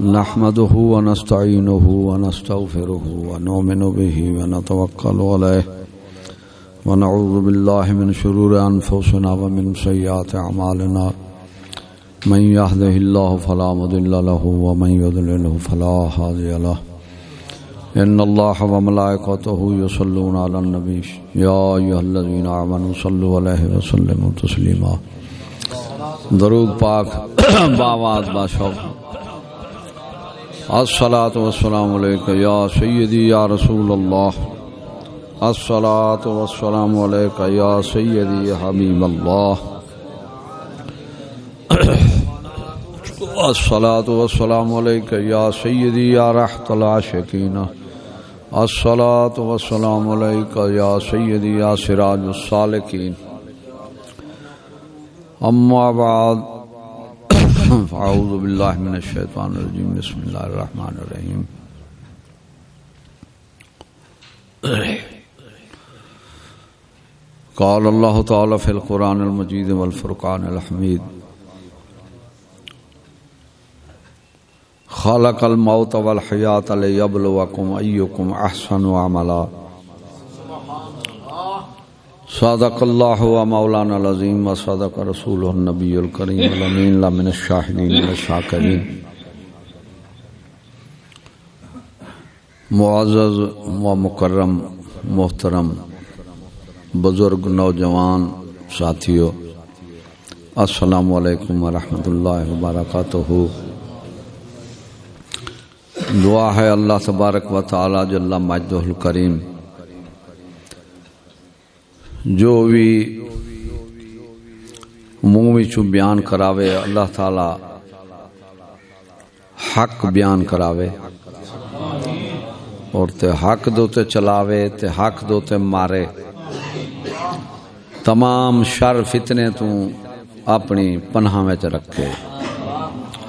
نحمده ونستعينه ونستغفره ونؤمن به ونتوكل عليه ونعوذ بالله من شرور أنفسنا ومن سيئات أعمالنا من يهده الله فلا مضل له ومن يضلله فلا هادي له إن الله وملائكته يصلون على النبي يا أيها الذين آمنوا صلوا عليه وسلموا تسليما درود پاک باواز باشوق الصلاة والسلام عليك يا سيدي يا رسول الله. الصلاة والسلام عليك يا سيدي يا حبيب الله. الصلاة والسلام عليك يا سيدي يا رحت العاشقين. الصلاة والسلام عليك يا سيدي يا سراج الصالحين. أما بعد فاعوذ باللہ من الشیطان الرجیم، بسم اللہ الرحمن الرحیم۔ قال اللہ تعالی فی القرآن المجید والفرقان الحمید۔ خالق الموت والحیات لیبلوکم ایکم احسن عملا۔ صادق اللہ و مولانا العظیم و صادق رسول النبی الکریم الامین لمن الشاہدین والشاکرین معزز و مکرم، محترم، بزرگ نوجوان ساتھیو، السلام علیکم ورحمۃ اللہ وبرکاتہ. دعا ہے اللہ تبارک و تعالی جل مجدہ الکریم جو بھی منہ چو بیان کراوے، اللہ تعالی حق بیان کراوے اور تے حق دوتے چلاوے، تے حق دوتے مارے۔ تمام شر فتنے تو اپنی پناہ میں رکھے۔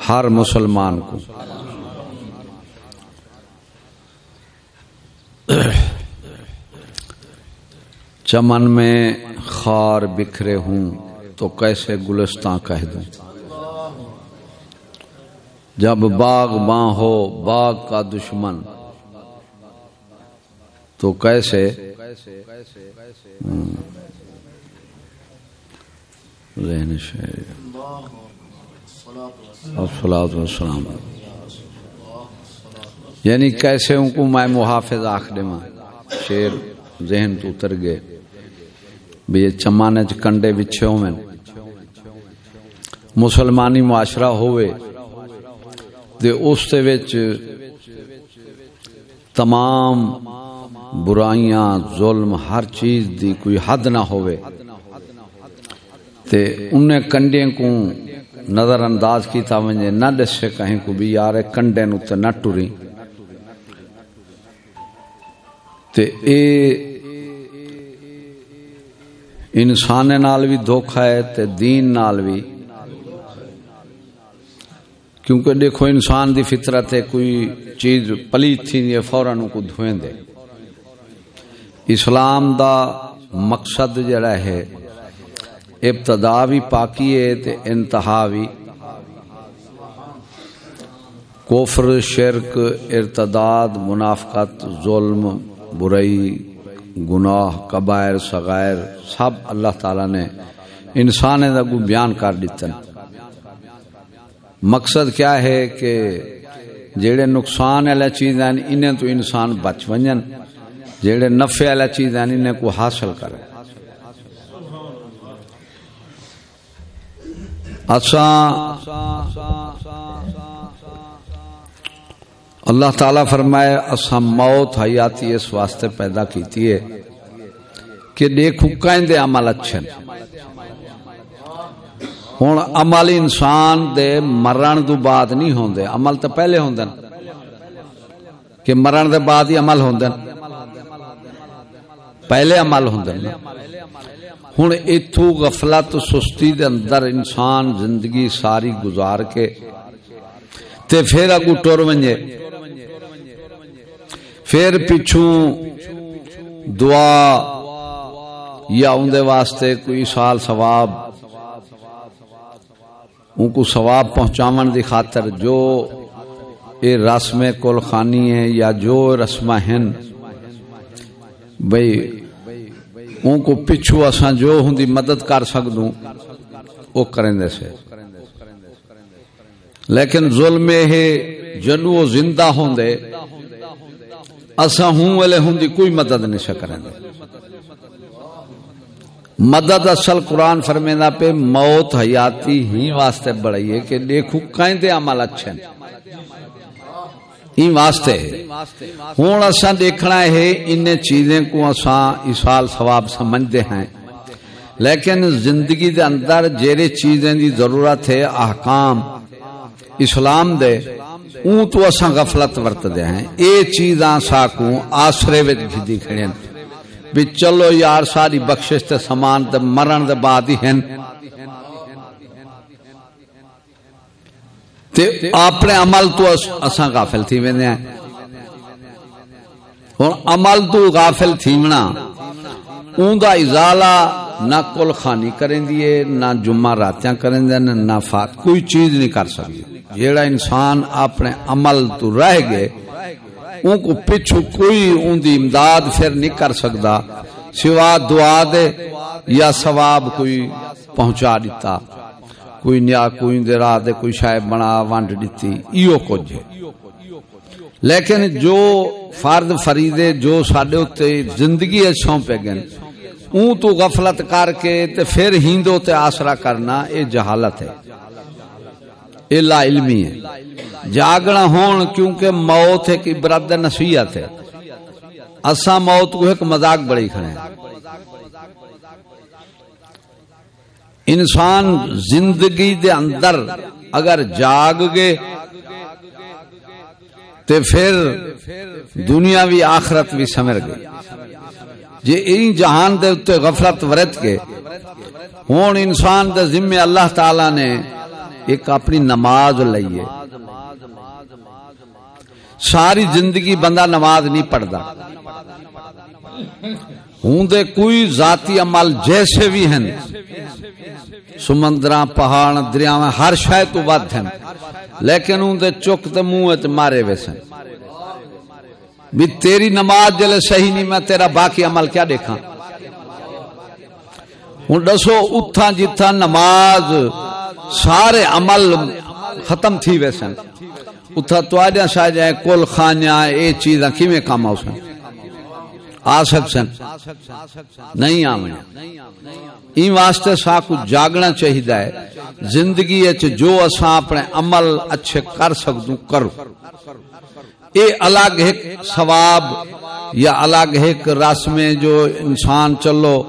ہر مسلمان کو چمن میں خار بکھرے ہوں تو کیسے گلستان کہہ دوں؟ جب باغ باں ہو، باغ کا دشمن۔ تو کیسے؟ السلام یعنی کیسے ان کو میں محافظ آخر میں؟ شیر، ذہن تو اتر گئے۔ بھی یہ چمانے چ کنڈے بچھے ہوئے مسلمانی معاشرہ ہوئے دے اس دے وچ تمام برائیاں، ظلم، ہر چیز دی کوئی حد نہ ہوئے تے انہیں کنڈے کو نظر انداز کیتا ونجے نہ دسے کہیں کو بھی یار کنڈے نو تے نہ ٹری تے اے انسان نال بھی دھوکھا ہے تے دین نال بھی کیونکہ دیکھو انسان دی فطرت ہے، کوئی چیز پلیت تھی فوراً کو دھویں دے۔ اسلام دا مقصد جڑا ہے، ابتدا بھی پاکی ہے تے انتہا بھی کوفر شرک، ارتداد، منافقت، ظلم، برائی گناہ، کبائر سغائر سب اللہ تعالی نے انسان دا کو بیان کر دیتا مقصد کیا ہے کہ جیڑے نقصان والا چیز ہیں، انہیں تو انسان بچ ونجن۔ جیڑے نفع والا چیز ہیں، انہیں کو حاصل کرے اللہ تعالی فرمائے اسا موت حیاتی اس واسطے پیدا کیتی ہے کہ دیکھو کہیں دے عمل اچھے ہوں عمل انسان دے مرن تو بعد نہیں ہوندے، عمل تو پہلے ہوندے کہ مرن دے بعد ہی عمل ہوندے پہلے عمل ہوندے ہوں اتو غفلت سستی دے اندر انسان زندگی ساری گزار کے تے پھر اگو ٹر ونجے۔ پھر پچھوں دعا یا اندے واسطے کوئی سال ثواب ان کو ثواب پہنچاون دی خاطر جو اے رسم کل خانی ہے یا جو رسم ہیں، بھئی ان کو پچھو اساں جو ہوں دی مدد کر سکدوں وہ کریں دے سے۔ لیکن ظلم ہے جنو زندہ ہوں دے اساں ہوں والے ہوں دی کوئی مدد نہیں سکریں دے مدد اصل قرآن فرمینا پہ موت حیاتی ہی واسطے بڑھئی ہے کہ دیکھو کہیں دے عمل اچھے ہی واسطے ہون اساں دیکھنا ہے ان چیزیں کو اساں اسال ثواب سمجھتے ہیں۔ لیکن زندگی دے اندر جیرے چیزیں دی ضرورت ہے، احکام، اسلام دے اون تو اساں غفلت ورت دے ہیں۔ اے چیزاں ساکوں آسرے وچ گھدی کھڑے ہیں۔ بھی چلو یار، ساری بخشش تے سامان تے مرن دے بعد ہی ہیں۔ تے اپنے عمل تو اساں غافل تھی ویندے ہیں۔ ہن عمل تو غافل تھیونا۔ اون دا ازالہ نہ کل خانی کریں دیے نہ جمعہ راتیاں کریں دے نہ فات کوئی چیز نہیں کر سکتی۔ جیڑا انسان اپنے عمل تو رہ گئے ان کو پچھو کوئی ان دی امداد پھر نہیں کر سکتا، سوا دعا دے یا ثواب کوئی پہنچا دیتا۔ کوئی نیا کوئی درا دے کوئی شاید بنا وانڈ دیتی، ایو کچھ ہے۔ لیکن جو فرد فریدے جو ساڈے ہوتے زندگی اچھوں پہ گئے۔ اون تو غفلت کر کے تے پھر ہندو تے آسرا کرنا، اے جہالت ہے۔ اے لا علمی ہے۔ جاگنا ہون کیونکہ موت ایک عبرت نصیحت ہے۔ اسا موت کو ایک مذاق بڑی کھڑے ہیں۔ انسان زندگی دے اندر اگر جاگ گے تے پھر دنیا بھی آخرت بھی سمر گئی جی این جہان دے اتے غفلت ورت کے، ہون انسان دے ذمہ اللہ تعالی نے ایک اپنی نماز لئیے ساری زندگی بندہ نماز نہیں پڑھتا ہوں دے کوئی ذاتی عمل جیسے بھی ہیں سمندر پہاڑ دریا ہر شاید تو ود ہیں لیکن ہوں دے چک تے منہ مارے ویسے۔ بھی تیری نماز جلے صحیح نہیں، میں تیرا باقی عمل کیا دیکھا ہوں دسو اتھا جتھا نماز سارے عمل ختم تھی ویسے اتھا تو آجا شاہ جائے کل خانیاں، اے چیزاں کی میں کام آؤ سن؟ آ سک سن۔ نہیں آمیں این واسطے سا کو جاگنا چاہیے ہے۔ زندگی اچ جو اساں اپنے عمل اچھے کر سکدوں، کرو۔ اے الگ ایک ثواب یا الگ ایک رسم جو انسان چلو،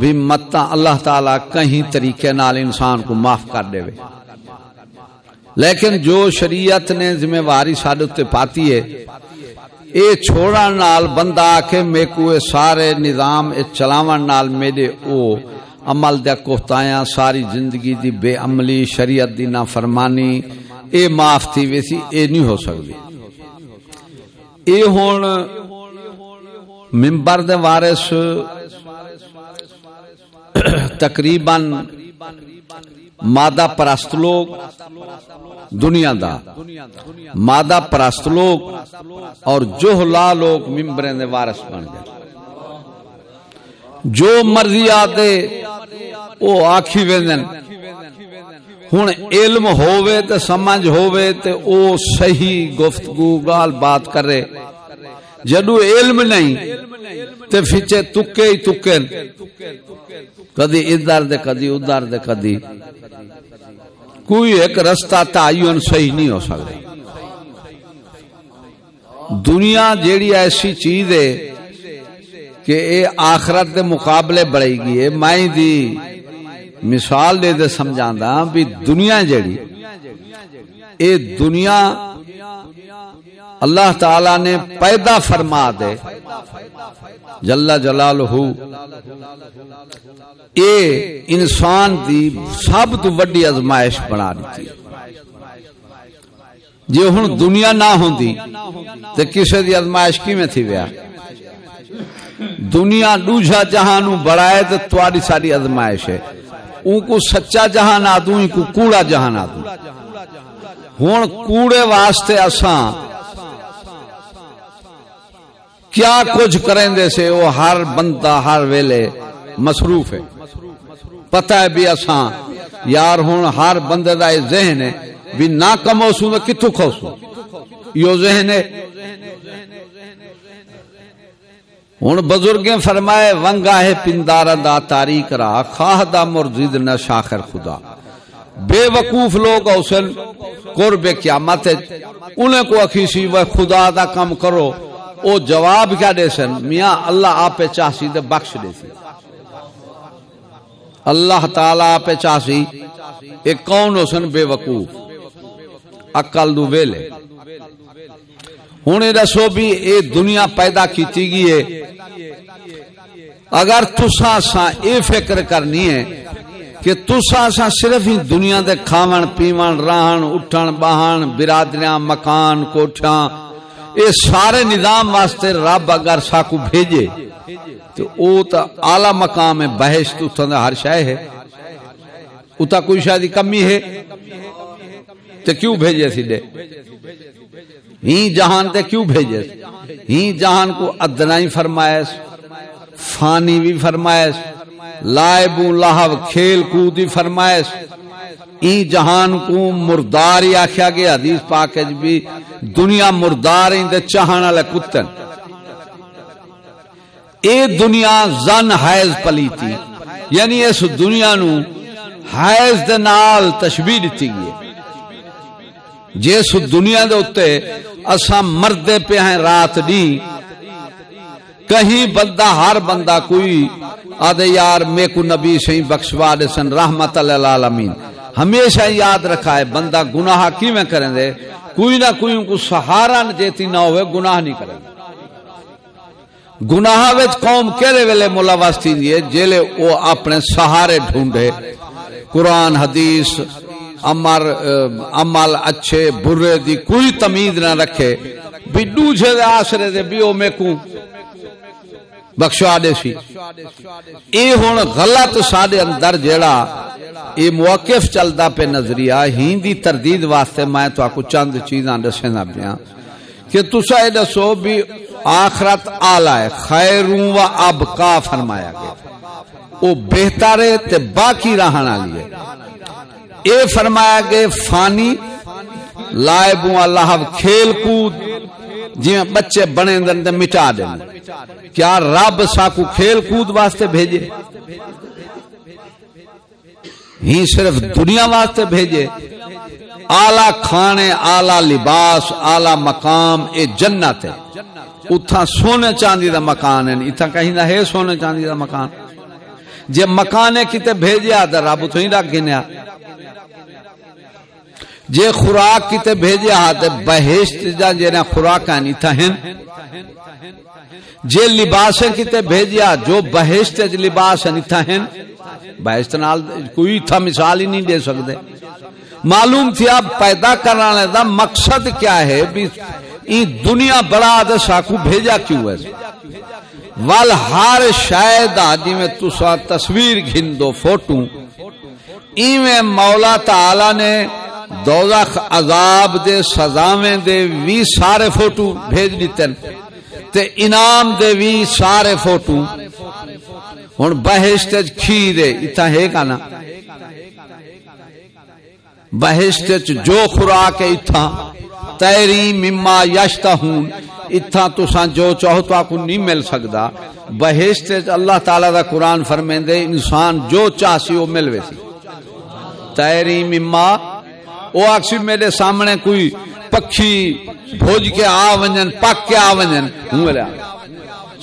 بھی متا اللہ تعالی کہیں طریقے نال انسان کو معاف کر دے وے۔ لیکن جو شریعت نے ذمہ واری ساڈے تے پاتی ہے، اے چھوڑن نال بندہ آکے میں کو سارے نظام، اے چلاون نال میرے او عمل دے کوتایاں ساری زندگی دی بے عملی، شریعت دی نافرمانی، اے معاف تھی ویسی اے نہیں ہو سکتی اے ہون ممبر دے وارث تقریباً مادہ پرست لوگ دنیا دا مادہ پرست لوگ اور جو لا لوگ ممبریں دے وارث بن گئے جو مرضی آتے او آکھی ویندن ہن علم ہووے تے سمجھ ہووے تے او صحیح گفتگو گال بات کرے۔ جدو علم نہیں تے فچے تکے ہی تکے۔ کدی ادھر دے کدی ادھر دے کدی۔ کوئی ایک رستہ تعین صحیح نہیں ہو سکتا۔ دنیا جیڑی ایسی چیز ہے کہ اے آخرت دے مقابلے بڑھے گی۔ ہے دی مثال دے دے سمجھاندا بھی دنیا جیڑی، اے دنیا اللہ تعالی نے پیدا فرما دے۔ جل جلالہ، اے انسان دی سب تو وڈی ازمائش بنا دیتی۔ جی ہن دنیا نہ ہوندی، تے کسے دی ازمائش کیویں تھی ویا؟ دنیا دوجا جہان نو بڑھائے تے تواڈی ساری ازمائش ہے۔ اون کو سچا جہان آدوں کو کوڑا جہان آدوں۔ ہوں کوڑے واسطے اساں کیا کچھ کریں دے سے وہ ہر بندہ ہر ویلے مصروف ہے۔ پتہ ہے بھی اساں، یار ہوں ہر بندے دا ذہن ہے، بھی نہ کمو سو تو کتوں کھو سو یہ ذہن ہے ہوں بزرگ فرمائے ونگا ہے پندار دا تاریخ را، خواہ دا مرزید نہ شاخر خدا۔ بے وقوف لوگ اوسن، قرب قیامت، انہیں کو اکھی سی وہ خدا دا کم کرو۔ او جواب کیا دے سن؟ میاں، اللہ آپ چاہسی دے بخش دے سی۔ اللہ تعالی آپ چاہسی، ایک کون ہو سن بے وقوف۔ اکل دو ویلے۔ ہوں دسو بھی، اے دنیا پیدا کیتی گئی ہے۔ اگر تسا سا اے فکر کرنی ہے کہ تسا سا صرف ہی دنیا دے کھاون، پیون، رہن، اٹھن، بہن، برادریاں، مکان، کوٹھیاں، اے سارے نظام واسطے رب اگر ساکو بھیجے، تو او تا اعلی مقام ہے بہشت اتھا ہر شے ہے۔ اتا کوئی شاید کمی ہے؟ تو کیوں بھیجے سی دے؟ ہی جہان تے کیوں بھیجے ہی جہان کو ادنائی فرمائش فانی بھی فرمائش لائبو لہو کھیل کودی فرمائش۔ ای جہان کو مردار ہی آخیا گیا، حدیث پاک جی بھی، دنیا مردار ہی دے چاہن والے کتن۔ اے دنیا زن حیض پلیتی یعنی اس دنیا نو حیض دے نال تشبیح دیتی گئی۔ جس دنیا دے اتے اسا مردے پہ ہیں رات دی کہیں بندہ، ہر بندہ کوئی آدھے یار میں کو نبی سے بخشوا دے سن، رحمت اللہ العالمین۔ ہمیشہ یاد رکھا ہے بندہ گناہ کی میں کریں دے؟ کوئی نہ کوئی ان کو سہارا جیتی نہ ہوئے، گناہ نہیں کریں گناہ وچ قوم کہرے ویلے ملوث تھی دیے جیلے وہ اپنے سہارے ڈھونڈے۔ قرآن، حدیث، امر، عمل اچھے، برے دی کوئی تمید نہ رکھے۔ بھی دوجھے دے آسرے دے، بھی او میں کو بخشوا دے سی۔ اے ہن غلط ساڈے اندر جیڑا اے موقف چلدا پہ نظریہ ہندی تردید واسطے میں تو کو چند چیزاں دسنا پیا کہ تسا اے دسو بھی آخرت اعلی ہے، خیروں و ابقا فرمایا گیا۔ او بہتر ہے تے باقی رہن والی ہے۔ اے فرمایا گئے، فانی لائبوں اللہ کھیل کود جی بچے بنے دن مٹا دیں کیا رب ساکو کھیل کود واسطے بھیجے؟ ہی صرف دنیا واسطے بھیجے۔ آلہ کھانے، آلہ لباس، آلہ مقام، اے جنت ہے۔ اتھا سونے چاندی دا مکان ہے۔ اتھا کہیں نہ ہے سونے چاندی دا مکان۔ جے مکانے کتے بھیجیا دا رب تو ہی رکھ گنیا۔ جے خوراک کتے بھیجیا ہاتھ بہشت جا جے خوراک آنی تھا ہن جے لباسیں کتے بھیجیا ہاں جو بہشت لباس آنی تھا ہن بہشت نال کوئی تھا مثال ہی نہیں دے سکتے معلوم تھی آپ پیدا کرنا دا مقصد کیا ہے بھی این دنیا بڑا دے ساکو بھیجا کیوں ہے؟ وال ہر شاید آدھی میں تسا تصویر گھن دو فوٹو۔ ایویں مولا تعالی نے دوزخ عذاب دے سزاویں دے وی سارے فوٹو بھیج دیتے تے انعام دے وی سارے فوٹو۔ ہن بہشت کھی دے اتھا ہے کا نا؟ بہشت جو خوراک ہے اتھا تیری مما یشتا ہوں اتھا تساں جو چاہو تو آپ کو نہیں مل سکدا۔ بہشت وچ اللہ تعالی دا قرآن فرمیندے انسان جو چاہسی وہ مل ویسی تیری مما وہ آخسی میرے سامنے کوئی پکھی بھوج کے آ ونجن پک کے آ ونجن۔ ہوں لیا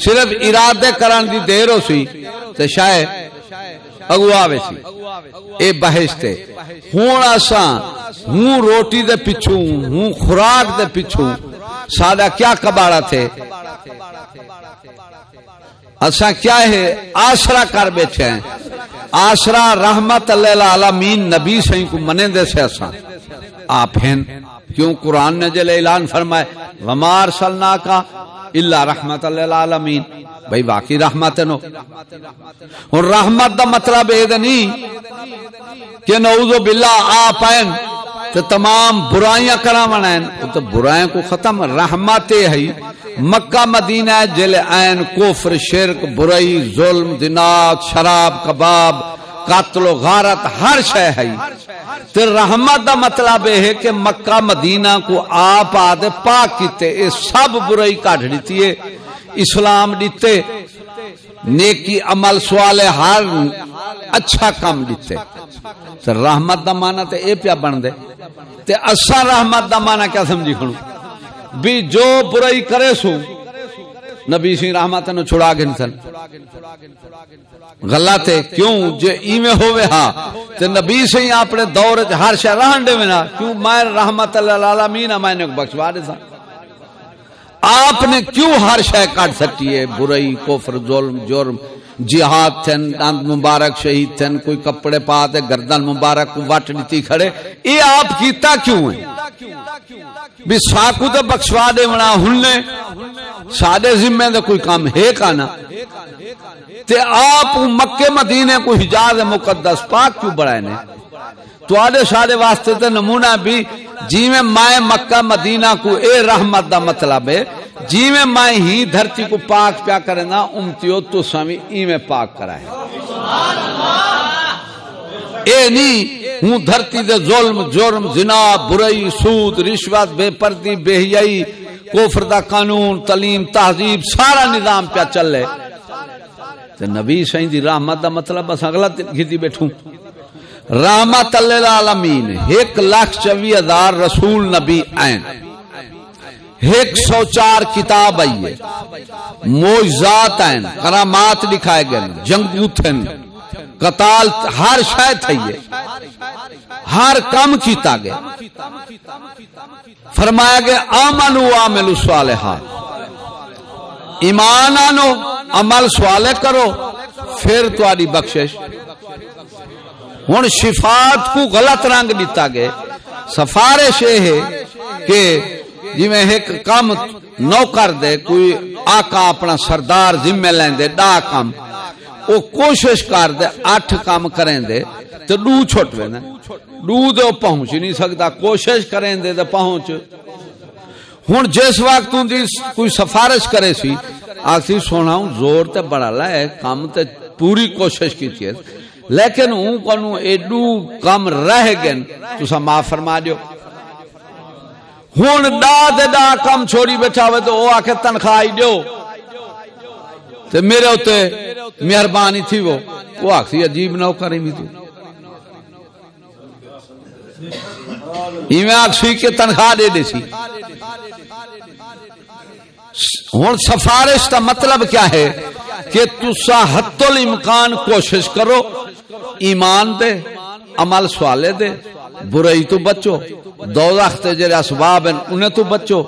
صرف ارادے کران دی دیر ہو سی، تے شاید اگو آوے سی۔ اے بہشتے ہون آساں، ہوں روٹی دے پچھوں، ہوں خوراک دے پچھوں۔ سادہ کیا کباڑا تھے؟ اساں کیا ہے؟ آسرا کر بیٹھے ہیں۔ آسرا رحمت اللہ العالمین نبی سہی کو منے دے سے اساں آپ ہیں۔ کیوں قرآن نے جل اعلان فرمائے؟ ومار سلنا کا اللہ رحمت اللہ العالمین بھائی واقعی رحمت نو۔ اور رحمت دا مطلب اے نہیں کہ نعوذ باللہ آپ ہیں تو تمام برائیاں کراونا ہیں۔ تو برائیاں کو ختم۔ رحمت ہے۔ مکہ، مدینہ جل عین کفر، شرک، برائی، ظلم دنات شراب، کباب قاتل و غارت ہر شے ہے۔ تے رحمت دا مطلب یہ ہے کہ مکہ مدینہ کو آپ آدھے پاک کیتے، اے سب برائی کاٹ دیتی ہے اسلام دیتے نیکی عمل سوال ہر اچھا کام دیتے تے رحمت دا معنی تے اے پیا بن دے۔ تے اسا رحمت دا معنی کیا سمجھی کھڑوں بھی جو برائی کرے سو نبی سی رحمت نو چھڑا گن سن۔ غلط ہے کیوں؟ جو ایویں ہوے ہاں تے نبی سی اپنے دور وچ ہر شے رہن دے نا کیوں میں رحمت للعالمین ہاں میں نے بخشوا دے سن آپ نے کیوں ہر شے کاٹ سکتی ہے؟ برائی، کفر، ظلم، جرم، جہاد تھن، دند مبارک، شہید تھن، کوئی کپڑے پا پاتے گردن مبارک کو وٹ نیتی کھڑے۔ یہ آپ کیتا کیوں ہے؟ بھی ساکو تو بخشوا دے منا ہننے سادے ذمہ دے کوئی کام ہے کانا تے آپ مکے مدینے کو حجاز مقدس پاک کیوں بڑھائے نے؟ تو آدھے سارے واسطے تے نمونہ بھی جی میں مائے مکہ مدینہ کو اے رحمت دا مطلب ہے جی میں مائے ہی دھرتی کو پاک پیا کرے نا امتیو تو سامی ای میں پاک کرائے۔ اے نہیں ہوں دھرتی دے ظلم، جرم، زنا، برائی، سود، رشوت، بے پردی، بے حیائی کوفر دا قانون، تعلیم، تہذیب، سارا نظام پیا چل رہے تے نبی سائیں دی رحمت دا مطلب بس غلط گھتی بیٹھوں۔ رحمت للعالمین ایک لاکھ چوی ہزار رسول نبی آئین ایک سو چار کتاب آئی ہے۔ موجزات آئین کرامات لکھائے گئے جنگو تھن قتال ہر شاید تھئی ہر کم کیتا گیا۔ فرمایا گیا، آمنو آملو صالحات۔ ایمان آنو، عمل سوالے کرو، پھر تاری بخشش۔ ہوں شفات کو غلط رنگ دیتا گئے سفارش یہ ہے کہ جی میں ایک کام نو کر دے، کوئی آقا اپنا سردار ذمہ لین دے ڈا کام۔ وہ کوشش کر دے اٹھ کام کریں دے تو ڈو چھوٹ وے نا ڈو دے پہنچ نہیں سکتا، کوشش کریں دے تو پہنچ۔ ہوں جس وقت کوئی سفارش کرے سی آخری سونا ہوں زور تے بڑا لائے کام تے پوری کوشش کی تھی لیکن ہوں کنو ایڈو کم رہ گن تو سا معاف فرما دیو۔ ہوں ڈا دے ڈا کم چھوڑی بیٹھا ہوئے تو وہ آکے تنخواہ دیو۔ تے میرے ہوتے مہربانی تھی وہ۔ وہ آخری عجیب نہ کریں بھی ایویں تنخواہ دے دے سی۔ ہوں سفارش کا مطلب کیا ہے؟ کہ تسا حت الامکان کوشش کرو، ایمان دے، عمل سوالے دے، برائی تو بچو دو تے جڑے اسباب ہیں انہیں تو بچو،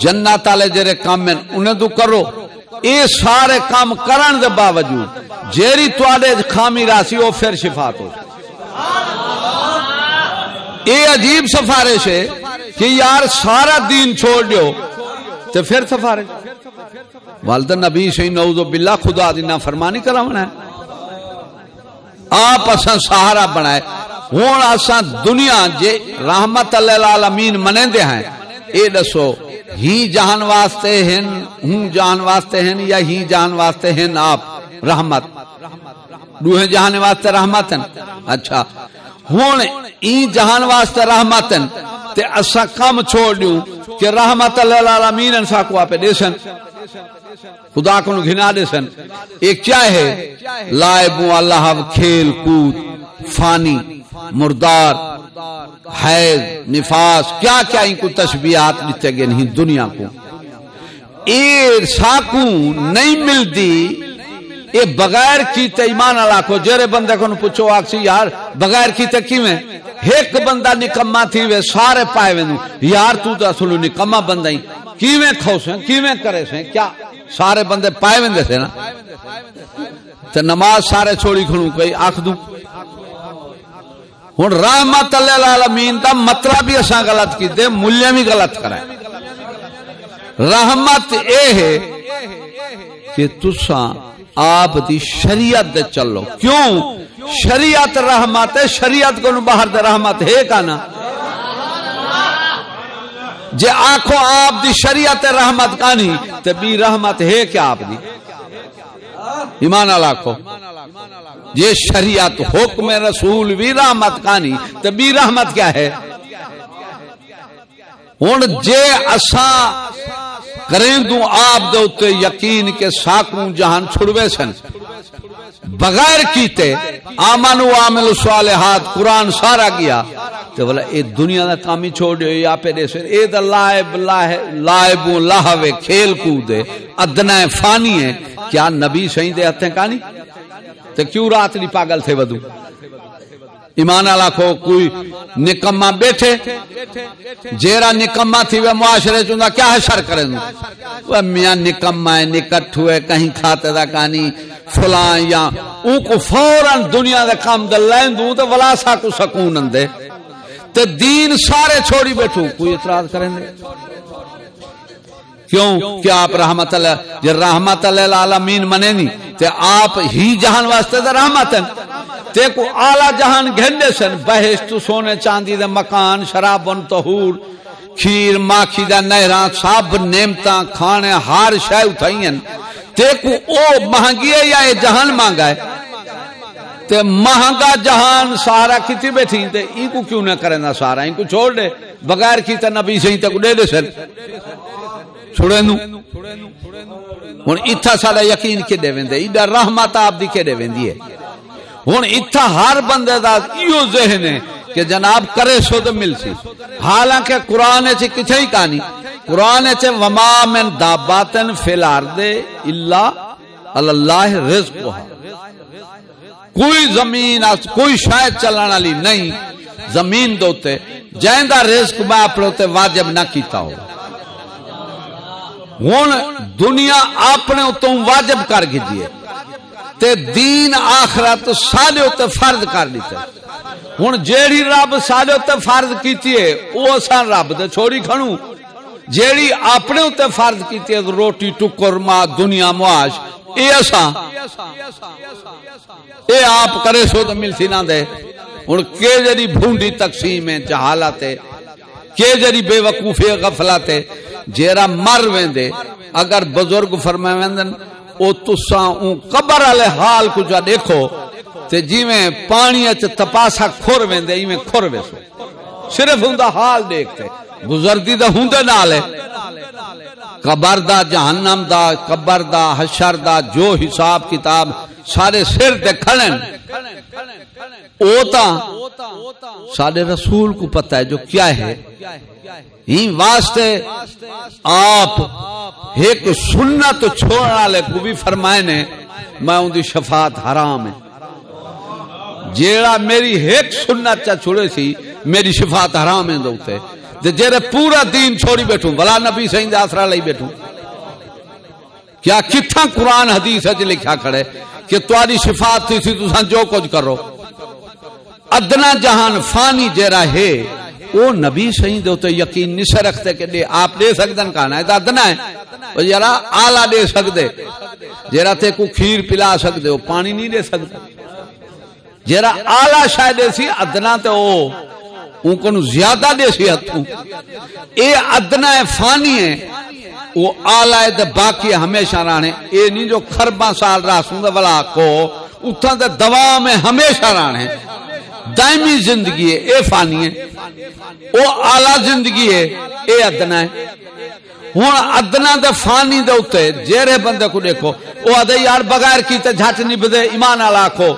جنت والے جڑے کام ہیں انہیں تو کرو۔ اے سارے کام کرن دے باوجود جیری تواڈے خامی راسی او پھر شفا تو اے عجیب سفارش ہے کہ یار سارا دین چھوڑ دیو، تے پھر سفارش۔ والد نبی سی نعوذ باللہ، خدا دی نافرمانی کراونا ہے۔ آپ اساں سہارا بنائے۔ ہوں اساں دنیا جے رحمت اللہ العالمین منے دے ہیں۔ اے دسو ہی جہان واسطے ہیں ہوں جہان واسطے ہیں یا ہی جہان واسطے ہیں آپ؟ رحمت۔ دوہیں جہان واسطے رحمت ہیں اچھا۔ ہوں ای جہان واسطے رحمت ہیں تے اسا کم چھوڑ دیوں کہ رحمت اللہ العالمین انسا کو آپ دے سن خدا کو گھنا دے سن ایک کیا ہے؟ لائبوں اللہ کھیل کود، فانی۔ مردار، حیض، نفاس، کیا کیا ان کو تشبیہات دیتے گئے نہیں دنیا کو۔ ایر ساکون نہیں ملتی اے بغیر کیتے ایمان اللہ کو جرے بندے کو پوچھو آکسی یار، بغیر کیتے کیویں؟ ایک بندہ نکما تھی وے، سارے پائے وے یار، تو تو اصلو نکما بندہ ہی۔ کیویں کھوسیں کیویں کرے سیں؟ کیا؟ سارے بندے پائے وے تھے نا تے نماز سارے چھوڑی کھڑوں، کوئی آکھ دوں۔ ہوں رحمت العالمین دا مطلب بھی اساں غلط کیتے، ملیاں بھی غلط کرائے رحمت اے ہے کہ تساں آپ دی شریعت دے چلو۔ کیوں؟ شریعت رحمت ہے، شریعت کو باہر دے رحمت ہے کا جے آخو آپ دی شریعت رحمت کانی تو بی رحمت ہے کیا آپ دی؟ ایمان آخو جے شریعت حکم رسول بھی رحمت کانی تو بی رحمت کیا ہے؟ ہوں جے اساں کریں دوں آپ دے یقین کے ساکوں جہان چھڑوے سن، بغیر کیتے آمن عامل صالحات قرآن سارا گیا تو بولا اے دنیا دا کامی چھوڑ دیو یا پہ دے سر، اے دا لائب لائب لاہوے، کھیل کودے ادنا فانی ہے، کیا نبی صحیح دے ہتھیں کانی تو کیوں رات لی پاگل تھے ودو؟ ایمان اللہ کو کوئی نکمہ بیٹھے، جیرا نکمہ تھی وہ معاشرے چوندا کیا ہے شر وہ میاں نکمہ ہے نکٹ ہوئے کہیں کھاتے دا کانی فلان یا اون کو فوراں دنیا دے کام دے لین دوں تے ولا سا کو سکون اندے۔ تے دین سارے چھوڑی بیٹھو کوئی اعتراض کریں دے کیوں؟ کہ آپ رحمت اللہ جے رحمت اللہ العالمین منے نہیں تے آپ ہی جہان واسطے دے رحمت ہیں۔ تے کو اعلی جہان گھنڈے سن۔ بہشت سونے چاندی دے مکان، شراب بن طہور کھیر، ماکھی دا نہراں، سب نعمتاں کھانے ہر شے اٹھائیں تے کو او مہنگی ہے یا اے جہان مانگا ہے؟ تے مہنگا جہان سارا کتی بیٹھی۔ تے ای کو کیوں نہ کرے نا سارا؟ ان کو چھوڑ دے۔ بغیر کی تے نبی سے تے کو دے دے سر چھوڑے نو ہن ایتھا ساڈا یقین کے دے ویندے؟ ایڈا رحمت آپ دی کے دے ویندی ہے؟ ہن ایتھا ہر بندے دا ایو ذہن ہے کہ جناب کرے سو تو مل سی۔ حالانکہ قرآن چ کتھے ہی کہانی۔ قرآن چ وما من داباتن فی الارض الا اللہ رزقها کوئی زمین کوئی شاید چلن والی نہیں۔ زمین دوتے جائندہ رزق میں اپنے واجب نہ کیتا ہو ہن دنیا اپنے اتوں واجب کر گئی تے دین آخرت سارے اتنے فرض کر دیتے ہوں جیڑی رب سارے اتنے فرض کیتی ہے وہ اصا رب تے چھوڑی کھڑوں۔ جیڑی اپنے اتنے فرض کیتی ہے، روٹی، ٹکر، ماں، دنیا، معاش، اے اصا اے آپ کرے سو تو مل سی نہ دے۔ ہوں کہ جڑی بھونڈی تقسیم ہے، جہالت ہے۔ کہ جڑی بے وقوفی غفلت ہے جیرا مر ویندے، اگر بزرگ فرمائے ویندن، او تساں اون قبر والے حال کو جا دیکھو، تے جویں پانی وچ تپاسا کھر ویندے، ایویں کھر ویسو۔ صرف ہوندا حال دیکھتے۔ گزرتی تے ہوندے نال ہے۔ قبر دا، جہنم دا، قبر دا، حشر دا، جو حساب کتاب سارے سر تے کھڑن۔ او تا سارے رسول کو پتہ ہے جو کیا ہے۔ ہی واسطے آپ ایک سنت چھوڑنے والے کو بھی فرمائے نے میں ان دی شفاعت حرام ہے۔ جیڑا میری ایک سنت چا چھوڑے سی میری شفاعت حرام ہے دوتے تے۔ جیرے پورا دین چھوڑی بیٹھوں بلا نبی سہی دے آسرا لئی بیٹھوں۔ کیا کتھا قرآن حدیث ہے لکھا کھڑے کہ تاری شفاعت تھی سی تو جو کچھ کرو۔ ادنا جہان فانی جیرا ہے وہ نبی صحیح دے تو یقین نہیں سے رکھتے کہ دے آپ دے سکدن کہنا ہے تو ادنا ہے۔ وہ جرا آلہ دے سکدے جرا تے کو کھیر پلا سکدے وہ پانی نہیں دے سکتے جرا آلہ شاید دے سی، ادنا تے او ان کو زیادہ دے سی ہتھوں۔ اے ادنا ہے، فانی ہے۔ وہ آلہ ہے دے باقی ہمیشہ رانے اے نہیں جو خرباں سال راسوں دے ولا کو اتھا دے دوا میں ہمیشہ رانے دائمی زندگی ہے، اے فانی ہے۔ او آلہ زندگی ہے، اے ادنا ہے۔ ہوں ادنا دے فانی دے اتے جیرے بندے کو دیکھو۔ او ادے یار بغیر کیتے جھٹ نہیں بدے ایمان والا آکھو۔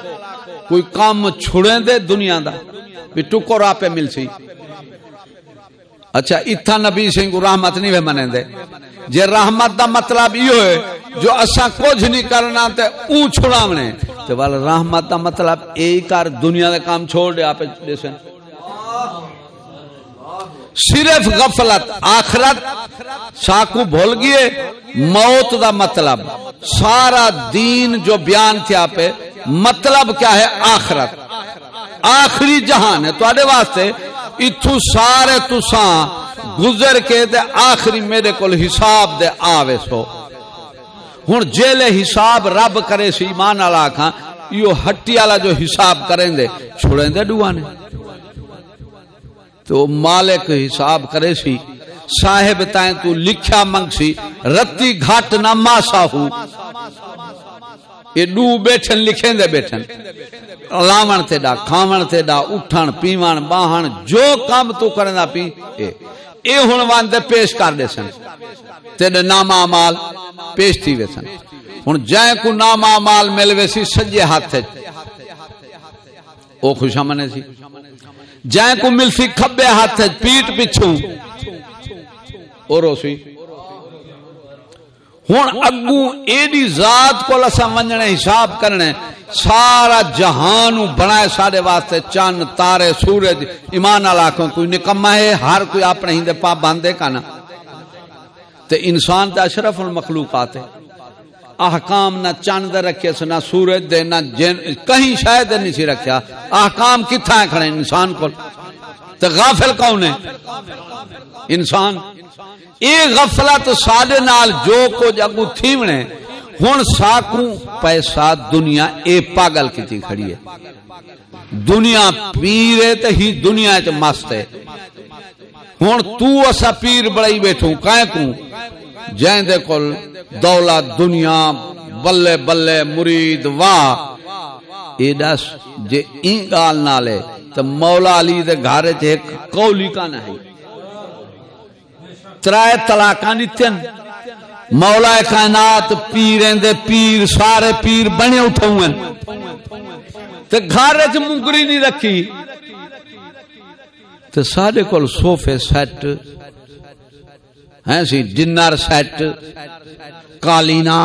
کوئی کام چھڑے دے دنیا دا۔ بھی ٹکر آپ مل سی اچھا اتھا نبی سنگھ رحمت نہیں منے دے۔ جے رحمت دا مطلب یہ ہے، جو اسا کچھ نہیں کرنا تے اون چھڑاونے۔ تے والا رحمت دا مطلب ایک کار دنیا دے کام چھوڑ دے آپ جیسے صرف غفلت، آخرت ساکو بھول گئے، موت دا مطلب۔ سارا دین جو بیان تھا پہ مطلب کیا ہے؟ آخرت۔ آخری جہان ہے تو واسطے اتھو سارے تساں گزر کے دے آخری میرے کو حساب دے آوے سو۔ ہوں جیلے حساب رب کرے سی، ایمان والا کھاں یہ ہٹی والا جو حساب کریں دے، چھوڑیں دے ڈوانے تو مالک حساب کرے سی، صاحب تائیں تو لکھیا منگسی رتی گھاٹ نہ ماسا ہو۔ یہ دو بیٹھن، لکھیں دے بیٹھن۔ لاون تے ڈا کھاون تے ڈا اٹھن، پیون، باہن، جو کام تو کرنا پی، اے۔ اے ہن وان دے پیش کر دے سن۔ تیرے ناما مال پیش تھی وے سن۔ ہن جائیں کو ناما مال مل وے سی، سجے ہاتھ او خوشا منے سی۔ جائیں کو مل سی کھبے ہاتھ پیٹ پچھوں۔ اور سی۔ ہوں اگو ایڈی ذات کو لسا ونجنے حساب کرنے، سارا جہان بنائے سارے واسطے چند تارے، سورج، ایمان علاقوں کوئی نکما ہے، ہر کوئی اپنے ہندے پا باندھے کا نا۔ تے انسان تے اشرف المخلوقات ہے۔ احکام نہ چاند رکھے سے نہ سورج دے، نہ جن، کہیں شاید نہیں سی رکھیا۔ احکام کتھا ہے کھڑے انسان کو تے غافل کون ہے انسان۔ اے غفلت سادے نال جو کو جگو تھیونے، ہن ساکوں پیسہ دنیا اے پاگل کیتی کھڑی ہے۔ دنیا پیرے تے ہی دنیا تے مست ہے۔ ہن تو اسا پیر بڑائی بیٹھوں کائیں کو جائیں دے کل دولت، دنیا، بلے بلے، مرید، واہ۔ اے دس جے این گال نالے تو مولا علی دے گھارے چے ایک قولی کا نہیں ترائے طلاقاں دیتن مولا کائنات پیریں دے پیر، سارے پیر بنے اٹھاؤں تے گھارے چے مگری نہیں رکھی۔ تے سارے کول سوفے سیٹ۔ ہیں سی ڈنر سیٹ۔ کالینا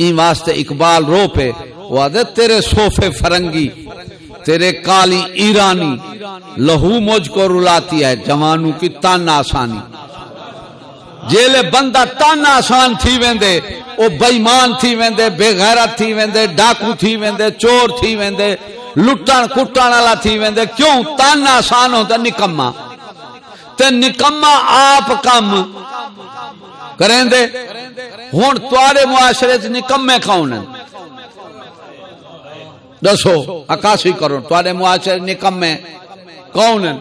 این واسطے اقبال رو پہ وہ آدھے تیرے سوفے فرنگی۔ تیرے کالی ایرانی، لہو مجھ کو رلاتی ہے، جوانوں کی تان آسانی۔ جیلے بندہ تان آسان تھی ویندے، او بیمان تھی ویندے، بے غیرت تھی ویندے، ڈاکو تھی ویندے، چور تھی ویندے لٹن کٹن والا تھی ویندے، کیوں؟ تان آسان ہوتا نکما تے نکما آپ کم۔ کریں دے ہوں تواڈے معاشرے چ نکمے کون ہیں؟ دسو، عکاسی کرو۔ تواڈے معاشرے نکمے کون ہیں؟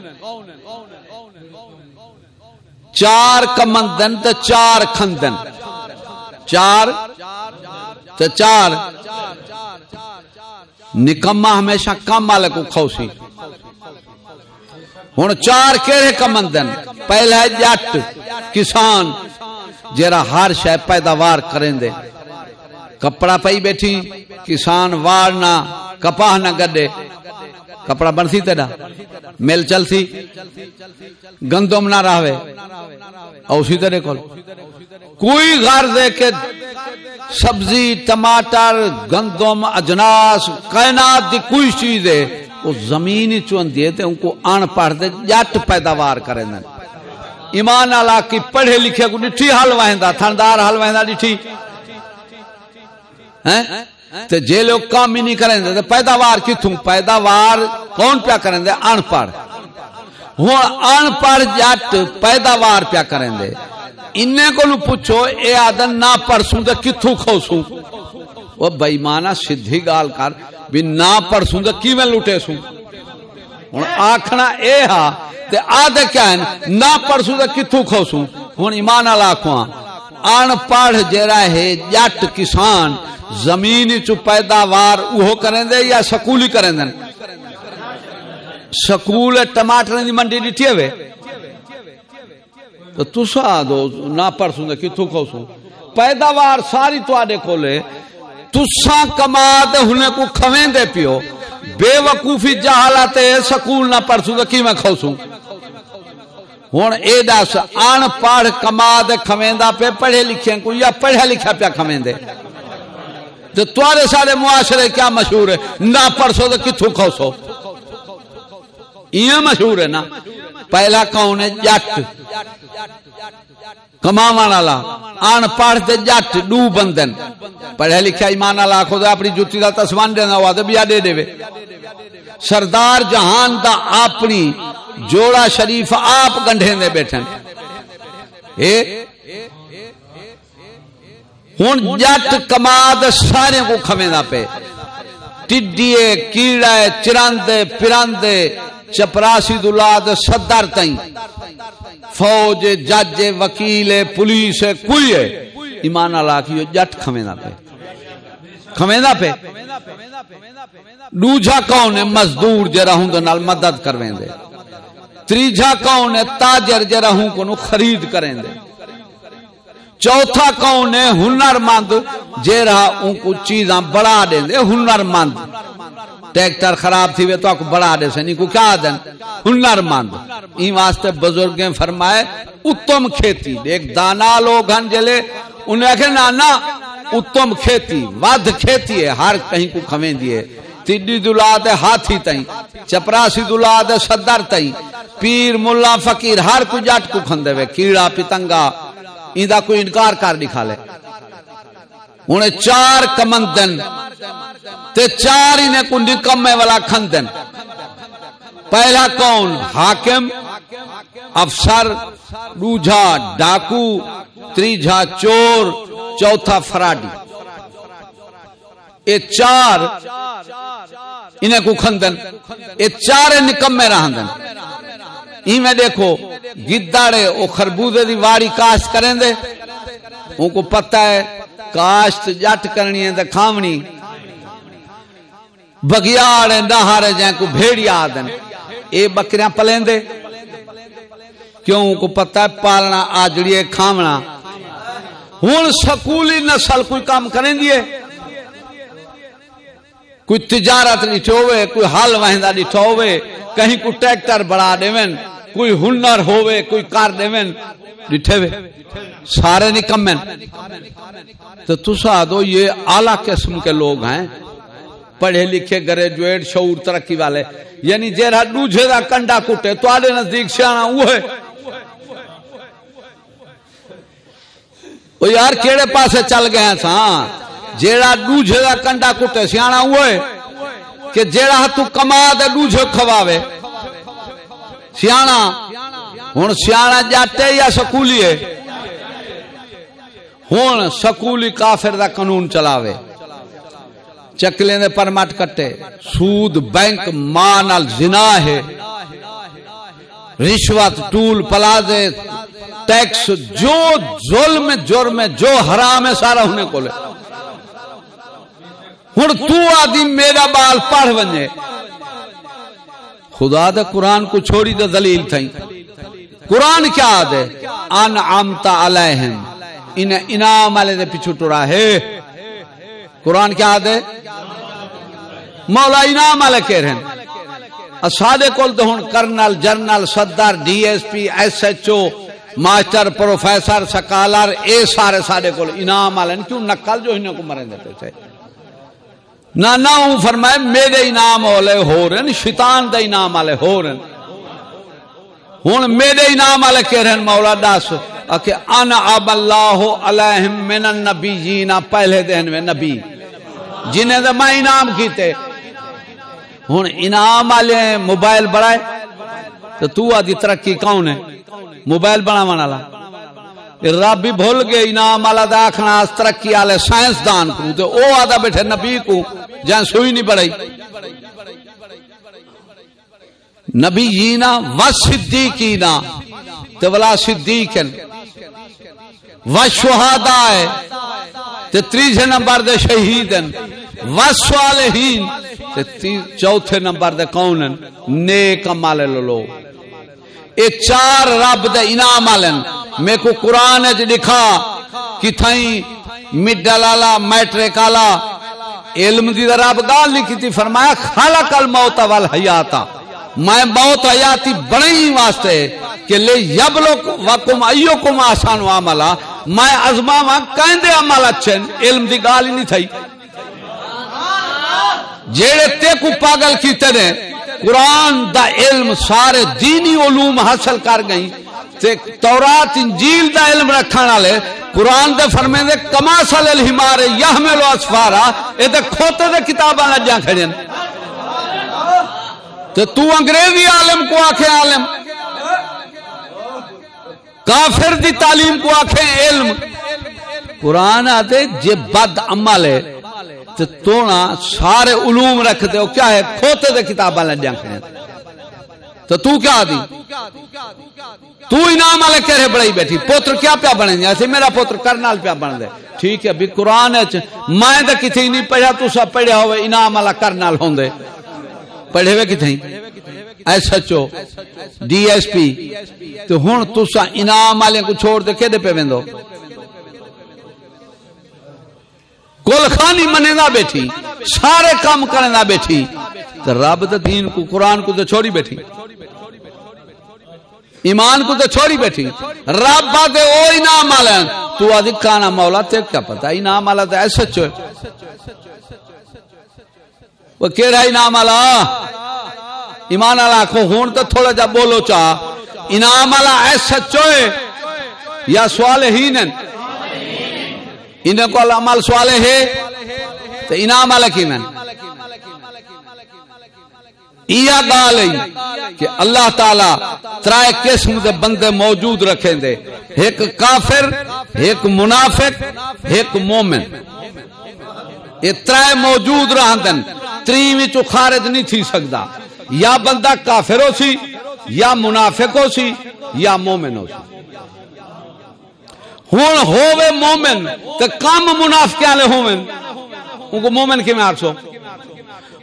چار کمندن تے چار کھندن۔ چار؟ تے چار۔ نکما ہمیشہ کم والے کو کھوسی۔ ہوں چار کہڑے کمندن؟ پہلا ہے جٹ، کسان جرا ہر شہ پیداوار کریں دے۔ کپڑا پئی بیٹھی، کسان وار نہ، کپاہ نہ گڈے کپڑا بنسی تیرا مل چلسی، گندم نہ رہے اسی طرح کول۔ کوئی غرض ہے کہ سبزی، ٹماٹر، گندم، اجناس، کائنات دی کوئی چیز ہے، وہ زمین چون دیے تے ان کو ان پڑھ دے، جٹ پیداوار کریں ایمان اللہ کی پڑھے لکھے کو ڈٹھی حل وہندا تھندار حل وہندا ڈٹھی۔ ہیں؟ جے لوگ کام ہی نہیں کریں دے پیداوار کتھوں پیداوار کون پیا کریں دے؟ ان پڑھ ہوں ان پڑھ جٹ پیداوار پیا کریں دے۔ انہیں کو پوچھو، اے آدن نہ پرسوں تے کتھوں کھوسوں؟ وہ بےمانا سدھی گال کر، بھی نہ پرسوں تے کیویں لٹے سوں ہن آکھنا اے ہا، تے آدھے کیا ہیں؟ نہ پرسوں تے کتھوں کھوسوں؟ ہن ایمان والا آکھواں۔ ان پڑھ جڑا ہے، جٹ کسان، زمین چ پیداوار اوہو کریں دے یا سکولی کریں دے سکول ٹماٹر دی منڈی ڈٹھی ہوئے۔ تو تسا دو نہ پرسوں دے، کتھوں کھوسوں پیداوار ساری تواڈے کولے۔ تسا کما دے ہنے کو کھویں دے پیو۔ بے وقوفی جہالت سکول نہ پرسوں تے کیویں کھوسوں؟ ہوں اے دس ان پڑھ کما دے کھویندا پہ پڑھے لکھے کو یا پڑھا لکھا پیا کھویں تو تارے سارے معاشرے کیا مشہور ہے؟ نہ پرسوں تو کتوں کھوسو؟ یہ مشہور ہے نا۔ پہلا کون ہے؟ جٹ۔ کماوا والا ان پڑھ تے جٹ ڈو بندن۔ پڑھے لکھا ایمان والا آخو اپنی جتی کا تسمان دینا ہوا تو بیا دے دے سردار جہان دا اپنی جوڑا شریف آپ گنڈے دے بیٹھن۔ اے ہوں جٹ کماد سارے کو کھویں پہ ٹڈیے کیڑا ہے چراندے، پراندے چپراسی دلاد صدر تائیں فوج جج وکیل پولیس کوئی ہے۔ ایمان اللہ کی جٹ کھوینا پہ کھوینا پہ دوجا کون ہے؟ مزدور جرا ہوں تو نال مدد کرویں دے۔ تریجا کون ہے؟ تاجر جرا ہوں کو خرید کریں دے۔ چوتھا کون ہے؟ ہنر مند جیرا ان کو چیزاں بڑا دیں دے ہنر مند ٹریکٹر خراب تھی وہ تو آپ بڑا دے سے نہیں کو کیا دیں ہنر مند این واسطے بزرگیں فرمائے، اتم کھیتی۔ ایک دانا لوگ ہن جلے۔ انہیں کہا نانا اتم کھیتی۔ ود کھیتی ہے، ہر کہیں کو کھویں دیئے تیڈی دلاد ہاتھی تائیں چپراسی دلاد صدر تائیں پیر، ملا، فقیر، ہر کو جٹ کو کھندے وے۔ کیڑا، پتنگا، ایندا کوئی انکار کر دکھا لے۔ انہیں چار کمندن تے چار انہیں کو نکمے والا کھندن پہلا کون؟ حاکم، افسر، دوجھا ڈاکو، تریجھا چور، چوتھا فراڈی۔ اے چار انہیں کو کھندن اے چار نکمے رہندن میں دیکھو گدڑے او خربوزے دی واری کاشت کریں دے۔ ان کو پتہ ہے کاشت جٹ کرنی ہے تے کھاونی بگیاڑے نہارے جائیں کو بھیڑی آدن اے بکریاں پلیں دے کیوں کو پتہ ہے پالنا آجڑی ہے کھاونا ہون سکولی نسل کوئی کام کریں دیئے کوئی تجارت نہیں ہوئے کوئی حال وہندہ نہیں ہوئے کہیں کوئی ٹریکٹر بڑھا دے کوئی ہنر ہوئے کوئی کار دے ڈٹھے وے۔ سارے نکمن تو تسا دو یہ اعلی قسم کے لوگ ہیں، پڑھے لکھے، گریجویٹ، شعور ترقی والے۔ یعنی جیرا دوجھے دا کنڈا کٹے تو آدھے نزدیک سے آنا وہ ہے۔ وہ یار، کیڑے پاسے چل گئے ہیں ساں؟ جیڑا دوجھے دا کنڈا کٹے سیانا وہ ہے۔ کہ جیڑا تو کما دے، دوجھے کھواوے۔ سیانا ہوں سیاح جاتے یا سکولی ہے؟ ہوں سکولی کافر دا قانون چلاوے۔ چکلے دے پرمٹ کٹے۔ سود بینک مان زنا ہے۔ رشوت ٹول پلازے۔ ٹیکس جو ظلم، جرم، جو حرام ہے سارا ہونے کو لے ہوں تو آدھی میرا بال پڑھ بنے خدا دے قرآن کو چھوڑی دے دلیل تھیں قرآن کیا دے؟ ان عمتا علیہم۔ ان انعام علی دے پیچھو ٹرا ہے۔ قرآن کیا دے؟ مولا انعام علی کہہ رہے ہیں۔ اسادے کول تو ہن کرنل جرنل صدر D S P S H O master, professor, scholar, اے سارے سارے کول انعام علی کیوں نقل جو ہن کو مریں دیتے تھے؟ نہ نہ ہوں فرمائے، میرے انعام والے ہو رہے ہیں، شیطان دے انعام والے ہو رہے ہیں۔ ہوں میرے انعام والے کہہ رہے ہیں، مولا دس کہ ان اب اللہ علیہم من النبی النبیین، پہلے دن میں نبی۔ جنہیں دے میں انعام کیتے۔ ہوں انعام والے موبائل بڑھائے۔ تو تو آدھی ترقی کون ہے؟ موبائل بناون والا۔ رب بھی بھول گئے، انعام والا داخنا ترقی والے سائنسدان کو تو او آدھا بیٹھے نبی کو جہاں سوئی نہیں بڑھائی نبی جینا و صدیقینا تو ولا صدیقن۔ و شہادہ ہے تے تریجے نمبر دے شہیدن۔ و صالحین، تے چوتھے نمبر دے کونن۔ نیک عمل لو۔ اے چار رب دے انعام والن۔ میں کو قرآن اج لکھا کہ تھائیں مڈل والا میٹرک والا علم دی رب گال لکھی تھی فرمایا خلق الموت والحیات میں موت حیاتی بڑی واسطے کہ لے یبلوک وکم ایوکم آسان عملا میں ازماوا کہندے عمل اچھن علم دی گال ہی نہیں تھئی۔ جیڑے تے کو پاگل کیتے نے، قرآن دا علم سارے دینی علوم حاصل کر گئی تورات، انجیل دا علم رکھن والے، قرآن دے فرمے دے کما سل الحمار یحملو اسفارا، اے تے کھوتے دے کتاباں لجاں کھڑین تے تو انگریزی عالم کو آکھے، عالم۔ کافر دی تعلیم کو آکھے، علم۔ قرآن آتے، جے بد عمل ہے، تے تونا سارے علوم رکھ دے کیا ہے؟ کھوتے دے کتاباں لجاں کھڑین تو تو کیا دی؟ تو انعام والے کہہ بڑائی بیٹھی۔ پوتر کیا پیا بنے؟ جائے ایسے میرا پوتر کرنال پیا بن دے۔ ٹھیک ہے، بھی قرآن ہے میں تو کتھی نہیں پڑھا تو سب پڑھیا ہوئے، انعام والا کرنال ہوں دے۔ پڑھے ہوئے کتھی S H O D S P. تو ہوں تسا انعام والے کو چھوڑ دے کہ پہ ویندو؟ کل خانی منے نہ بیٹھی، سارے کام کرنے نہ بیٹھی۔ تو رب تو دین کو قرآن کو تو چھوڑی بیٹھی۔ ایمان کو تو چھوڑی بیٹھی۔ رب بات او انعام والا تو آدھی کانا مولا تے کیا پتا؟ انعام والا تو ایسا چو وہ کہہ رہا انعام والا ایمان والا کو ہون تو تھوڑا جا بولو چاہ انعام والا ایسا چوئے۔ یا سوال ہی نہیں انہیں کو عمل سوال ہے تو انعام والا کی میں یہ گال کہ اللہ تعالی ترائے قسم دے بندے موجود رکھیں دے۔ ایک کافر، ایک منافق، ایک مومن۔ یہ ترائے موجود رہن تری چو خارج نہیں تھی سکتا۔ یا بندہ کافر ہو سی، یا منافق ہو سی، یا مومن ہو سی۔ ہوں ہووے مومن تو کم منافق والے ہومن ان کو مومن کی میں آخسو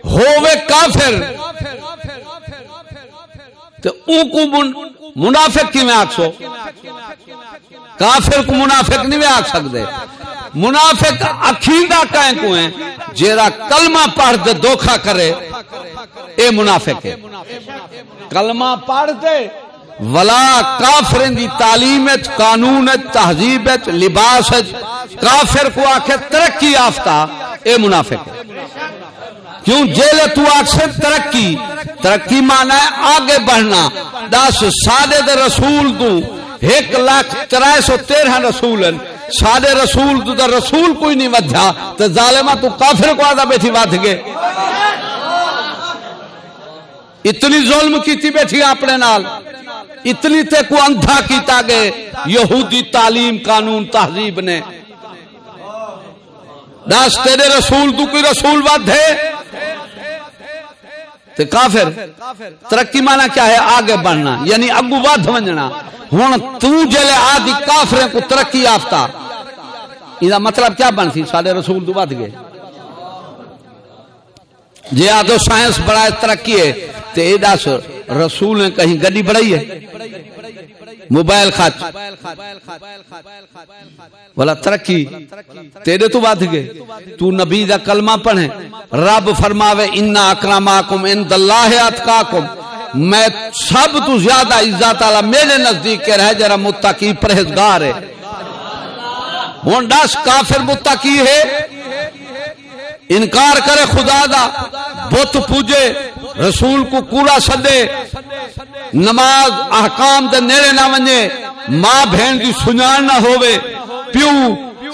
ہووے کافر۔ تو ان کو منافق کی میں آخسو کافر کو منافق نہیں میں آخ سکتے منافق اکھیندہ کہیں کو ہیں جیرا کلمہ پڑھ دے دھوکھا کرے، اے منافق ہے۔ کلمہ پڑھ دے۔ ولا کافر دی تعلیم قانون تہذیب لباس کافر کو آخر ترقی یافتہ، اے منافق ہے۔ کیوں جیل تو آخر ترقی ترقی مانا ہے آگے بڑھنا۔ دس، سادے دے رسول تو ایک لاکھ ترائے سو تیرہ رسول سادے رسول تو دا رسول کوئی نہیں ودھا۔ تو ظالمہ تو کافر کو آدھا بیٹھی ودھ گے اتنی ظلم کی تھی بیٹھی اپنے نال۔ اتنی تے کو اندھا کیتا گئے۔ یہودی تعلیم قانون تہذیب نے۔ دس، تیرے رسول تو کوئی رسول ود ہے تے کافر، ترقی مانا کیا ہے؟ آگے بڑھنا یعنی اگو ود ونجنا۔ تو جلے آدھی کافر کو ترقی یافتہ۔ یہ مطلب کیا بن سی؟ سارے رسول تو ود گئے۔ جی آ تو سائنس بڑا ترقی ہے، تے دس رسول نے کہیں گڈی بڑھائی ہے۔ موبائل خاچ والا ترقی۔ تیرے تو بات گئے۔ تو نبی دا کلمہ پڑھے رب فرماوے، انا اکراماکم اند اللہ اتقاکم میں سب تو زیادہ عزت والا میرے نزدیک کے رہ جرا متقی پرہیزگار ہے۔ ہن دس کافر متقی ہے۔ انکار کرے خدا دا، بت پوجے، رسول کو کوڑا سدے، نماز، احکام دے نیڑے نہ ونجے، ماں بہن دی سنان نہ ہووے۔ پیو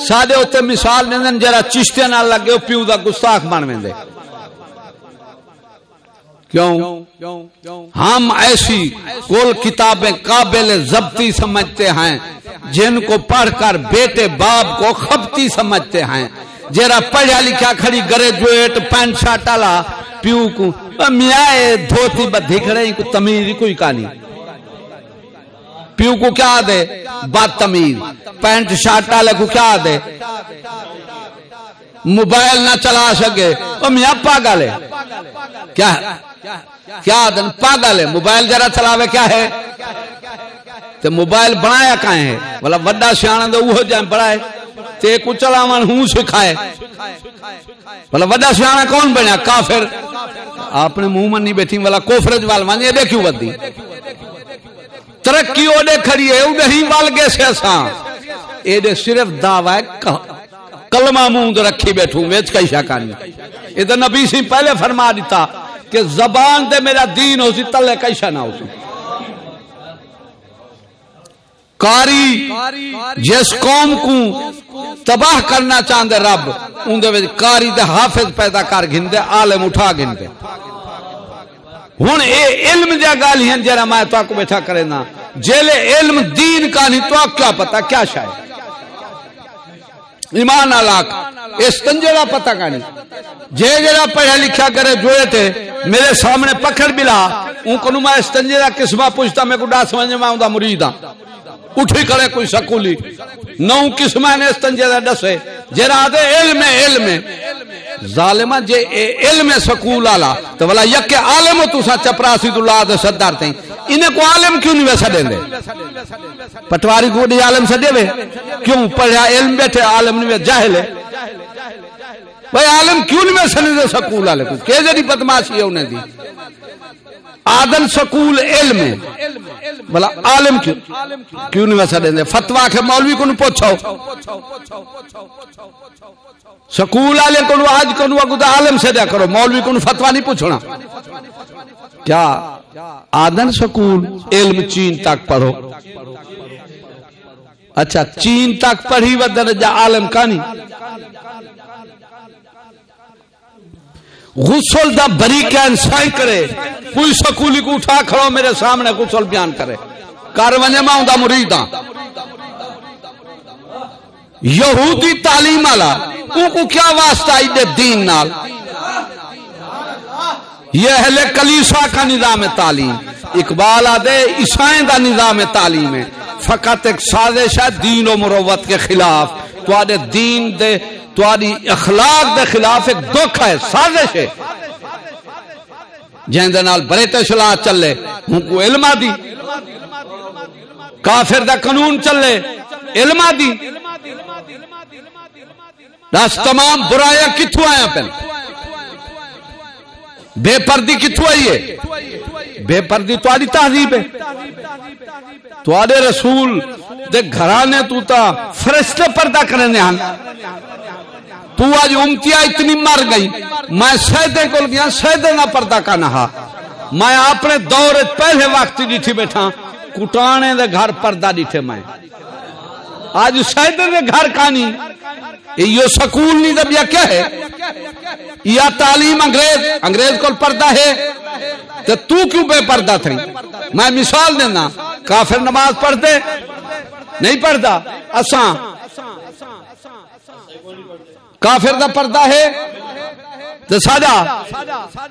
سادے اوتے مثال دین جرا چشتے نہ لگے پیو دا گستاخ بن ویندے۔ کیوں؟ ہم ایسی کل کتابیں قابل ضبطی سمجھتے ہیں، جن کو پڑھ کر بیٹے باپ کو خبتی سمجھتے ہیں۔ جیرا پڑھیا لکھا کھڑی گریجویٹ پینٹ شرٹ والا پیو کو۔ میاں دھوتی بدھی کھڑے کو تمیز کوئی کہانی۔ پیو کو کیا دے؟ بد تمیز پینٹ شرٹ والے کو کیا دے؟ موبائل نہ چلا سکے وہ میاں، پاگل ہے۔ کیا کیا دن؟ پاگل ہے۔ موبائل ذرا چلاوے کیا ہے؟ تو موبائل بنایا کہاں ہے بولا وڈا سیاح دے وہ جائیں بڑا ہے۔ تے کو چلاون ہوں سکھائے۔ بھلا وڈا سیاح کون بنیا کافر۔ آپ نے منہ من نہیں بیٹھی والا کوفرج وال مان یہ کیوں ودی ترقی اوڈے کھڑی ہے، اوڈے ہی وال گئے سے اساں۔ اے دے صرف دعوی ہے کلمہ منہ رکھی بیٹھوں وچ کئی شکانی اے تے نبی سی پہلے فرما دیتا کہ زبان دے میرا دین ہو سی، تلے کئی نہ ہو سی۔ کاری جس قوم کو تباہ کرنا چاہتے رب اندر کاری دے حافظ پیدا کر گھندے، عالم اٹھا گھندے۔ ہوں اے علم جا گال ہیں جرا میں تو کو بیٹھا کرے نا۔ جیلے علم دین کا نہیں، تو کیا پتا، کیا شاید؟ ایمان الاک اس کنجرا پتہ کا نہیں۔ جے جرا پڑھا لکھا کرے جو تھے میرے سامنے پکڑ بلا، اون کو میں استنجے دا قسمہ پوچھتا، میں کو ڈاس ونجے میں ہوں دا مرید ہاں۔ اٹھی کھڑے کوئی سکولی۔ نو قسمہ نے استنجے دا ڈسے جرا دے علم علم ظالمہ جے علم سکول آلا، تو والا یک عالم تو چپراسی تو لا دے صدر تیں۔ انہیں کو عالم کیوں نہیں ویسا دیں دے؟ پٹواری کو دی عالم سدے وے۔ کیوں پڑھا علم بیٹھے، عالم نہیں جاہل ہے۔ بھائی، عالم کیوں نہیں ویسا دے سکول آلے؟ کو کہ جڑی بدماشی ہے انہیں دی؟ آدن سکول علم بلا عالم کیوں؟ کیوں نہیں ویسا دیں دے فتوہ کے مولوی کو نہیں پوچھاؤ سکول آلے کو آج کو اگو عالم سے دیا کرو۔ مولوی کو فتوہ نہیں پوچھنا۔ کیا؟ آدن سکول علم چین تک پڑھو۔ اچھا چین تک پڑھی ودن جا عالم کانی غسل دا بری کا انسائی کرے۔ کوئی سکولی کو اٹھا کھڑو میرے سامنے غسل بیان کرے۔ کاروانے ماں دا مریداں یہودی تعلیم آلا او کو کیا واسطہ آئی دین نال؟ یہ اہل کلیسا کا نظام تعلیم۔ اقبال آدھے، عیسائیں دا نظام تعلیم ہے۔ فقط ایک سازش ہے، دین و مروت کے خلاف۔ تو آدھے دین دے تو اخلاق دے خلاف ایک دکھ ہے، سازش ہے۔ جہاں دے نال بڑے تشلاح چلے، ہوں کو علم دی کافر دا قانون چلے، علم دی دس تمام برایاں کتھو آیا پہلے بے پردی کتھو آئی ہے؟ بے پردی تو آدھی تحریب ہے۔ تو رسول دے گھرانے تو تا فرشتے پردہ کرنے ہاں تو آج امتیا اتنی مر گئی میں سیدے کو گیا، سیدے نہ پردہ کا نہا۔ میں اپنے دور پہلے وقت ڈیٹھی بیٹھا۔ کٹانے دے گھر پردہ ڈیٹھے میں۔ آج سیدے دے گھر کانی یہ سکول نہیں دب یا کیا ہے؟ یا تعلیم انگریز۔ انگریز کو پردہ ہے۔ تو تو کیوں بے پردہ تھی میں مثال دینا۔ کافر نماز پڑھتے؟ نہیں پڑھتا۔ اساں کافر دا پردہ ہے تو ساجا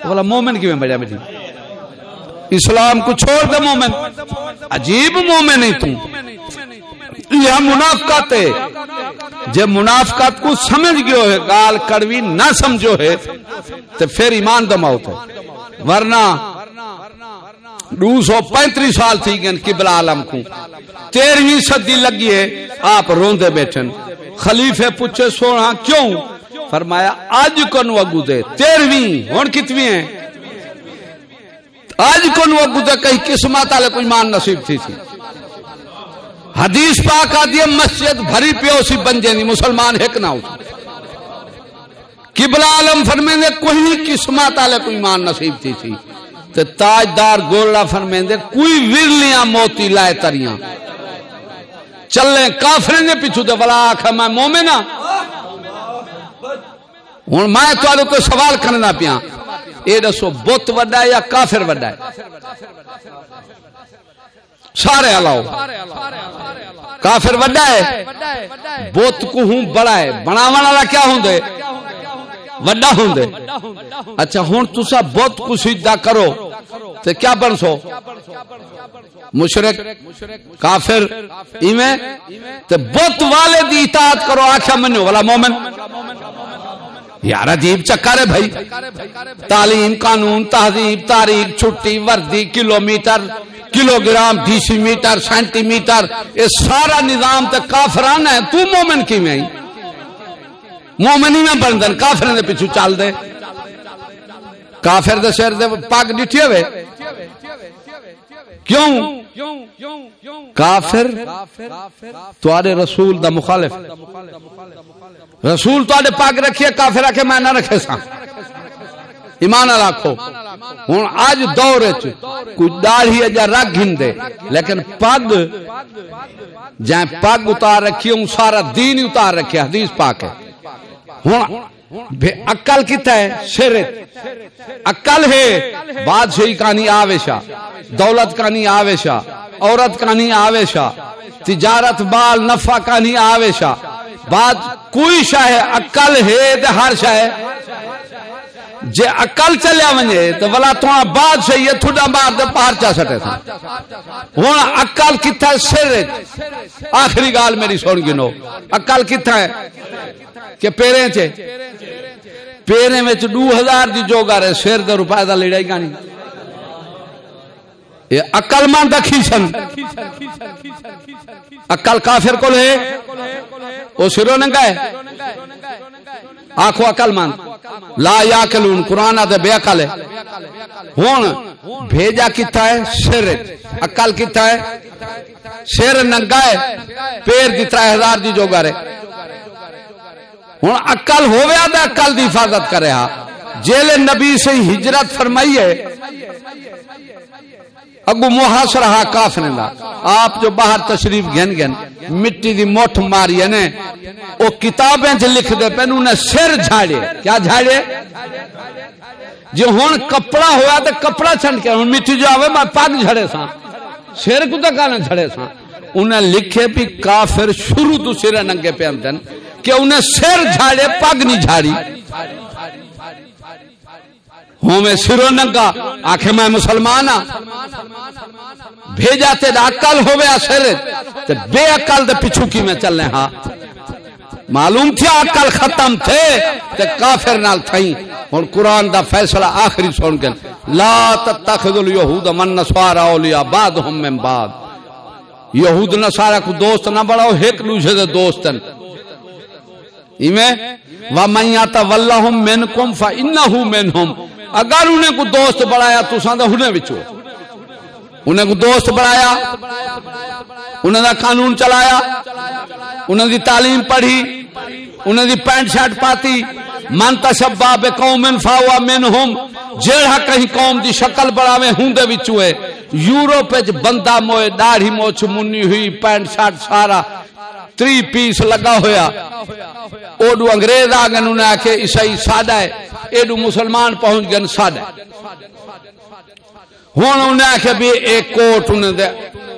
بولا مومن کی میں بڑھیا بیٹھی؟ اسلام کو چھوڑ دے مومن۔ عجیب مومن نہیں تم یہ منافقات ہے۔ جب منافقات کو سمجھ گئے ہے گال کڑوی نہ سمجھو ہے تو پھر ایمان دماؤ ہے۔ ورنہ دو سو پینتری سال تھی گئن قبل عالم کو تیرہویں صدی لگی ہے، آپ روندے بیٹھن۔ خلیفے پوچھے، سونا کیوں؟ فرمایا، آج کن وگو دے۔ تیرہویں ہون کتویں ہیں؟ آج کن وگو دے کہیں قسمت والے کوئی مان نصیب تھی تھی۔ حدیث پاک آدھی مسجد بھری پیو سی بن جانی مسلمان ایک نہ ہو۔ قبلہ عالم فرمیندے کوئی قسمت والے کوئی مان نصیب تھی تھی۔ تے تاجدار گولڑا فرمیندے کوئی ورلیاں موتی لائے تریاں۔ چلے کافرے نے پیچھو دے بلا آکھا، میں مومنہ ہوں میں تو تو سوال کرنا پیا یہ دسو، بت وڈا ہے یا کافر وڈا ہے؟ سارے الاؤ کافر وڈا ہے؟ بت کو ہوں بڑا ہے۔ بناو والا کیا ہوں وڈا ہوں اچھا ہوں تسا بت کو سیدھا کرو۔ تو کیا بن سو مشرک، کافر، ایویں؟ تے بت والے دی اطاعت کرو آکھا منو، والا مومن۔ یار، عجیب چکر ہے بھائی۔ تعلیم، قانون، تہذیب، تاریخ، چھٹی، وردی kilometre kilogram decimetre, centimetre یہ سارا نظام تو کافران ہے تو مومن کی میں مومن ہی میں بندن کافر دے پیچھو چال دے۔ کافر دے شہر دے پاک ڈٹھے ہوئے۔ کیوں؟ کافر تواڈے رسول دا مخالف۔ رسول تواڈے پاک رکھیے، کافر رکھے میں نہ رکھے سا ایمان رکھو ہوں اج دور کوئی داڑھی اجا رکھ گھندے لیکن پگ جائیں پگ اتار رکھی ہوں سارا دین اتار رکھے حدیث پاک ہے۔ ہوں اکل کتا ہے؟ شرک۔ اکل ہے۔ بادشاہی کہانی آویشا دولت کہانی آویشا عورت کہانی آویشا تجارت بال نفع کہانی آویشا بات کوئی شاہ اکل ہے ہر شاہ جے عقل چلیا ونجے تو بلا تو بعد سے یہ تھوڑا مار دے پار چا سٹے تھا ہوں عقل کتھا ہے؟ سر آخری گال میری سن گنو۔ عقل کتھا ہے؟ کہ پیرے چے۔ پیرے میں دو ہزار دی جو گا رہے سر دے روپے دا لڑائی گانی۔ یہ عقل مند کھیچن عقل کافر کو لے وہ سرو ننگا ہے؟ آخو عقل مند. لا یا کلون قرآن آدھے بے عقل ہے ہون، بھیجا کتا ہے، سر. عقل کتا ہے، سر ننگا ہے، پیر دی ترہ ہزار دی جو گارے ہوں عقل ہوئے آدھے عقل دی حفاظت کرے ہاں جیل نبی سے ہجرت فرمائی ہے. اگو محاصر ہا کافر دا آپ جو باہر تشریف گھن گھن. مٹی دی موٹھ ماری ہے او کتابیں جو لکھ دے پہ انہوں نے سر جھاڑے۔ کیا جھاڑے؟ جو ہون کپڑا ہوا تو کپڑا چھنڈ کے ہون مٹی جو آوے، میں پاک جھڑے سا سر کو تو کانا جھڑے سا انہیں لکھے بھی کافر شروع تو سر ننگے پہ اندن کہ انہیں سر جھاڑے، پاک نہیں جھاڑی۔ ہوں میں سرو ننگا آخر میں مسلمان ہاں بھیجا تے عقل ہوے اصل، تے بے عقل دے پیچھے کی میں چلنے ہاں۔ معلوم تھیا عقل ختم تھے، تے کافر نال تھئی ہن قرآن دا فیصلہ آخری سن کے، لا تتخذوا اليهود من نصارى اولیاء بعضهم من بعض یہود نصارا کو دوست نہ بڑھاؤ ایک دوسرے دے دوستن ایویں ومن يتولهم منكم فانه منهم۔ اگر انہیں کو دوست بڑھایا تو ساندہ انہیں بچو انہیں کو دوست بڑھایا انہیں دا قانون چلایا انہیں دی تعلیم پڑھی انہیں دی پینٹ شرٹ پاتی۔ من تشبہ بے قوم فاوا منہم جیڑا کہیں قوم دی شکل بڑھاوے ہوں دے بچوئے یوروپ وچ بندہ موئے، داڑھی موچ منی ہوئی، پینٹ شرٹ سارا۔ تری پیس لگا ہویا۔ اوڈو انگریز آگے انہوں نے آکے عیسائی سادہ ہے۔ ایڈو مسلمان پہنچ گئے سادہ ہوں انہوں نے آکے بھی ایک کوٹ انہیں دے،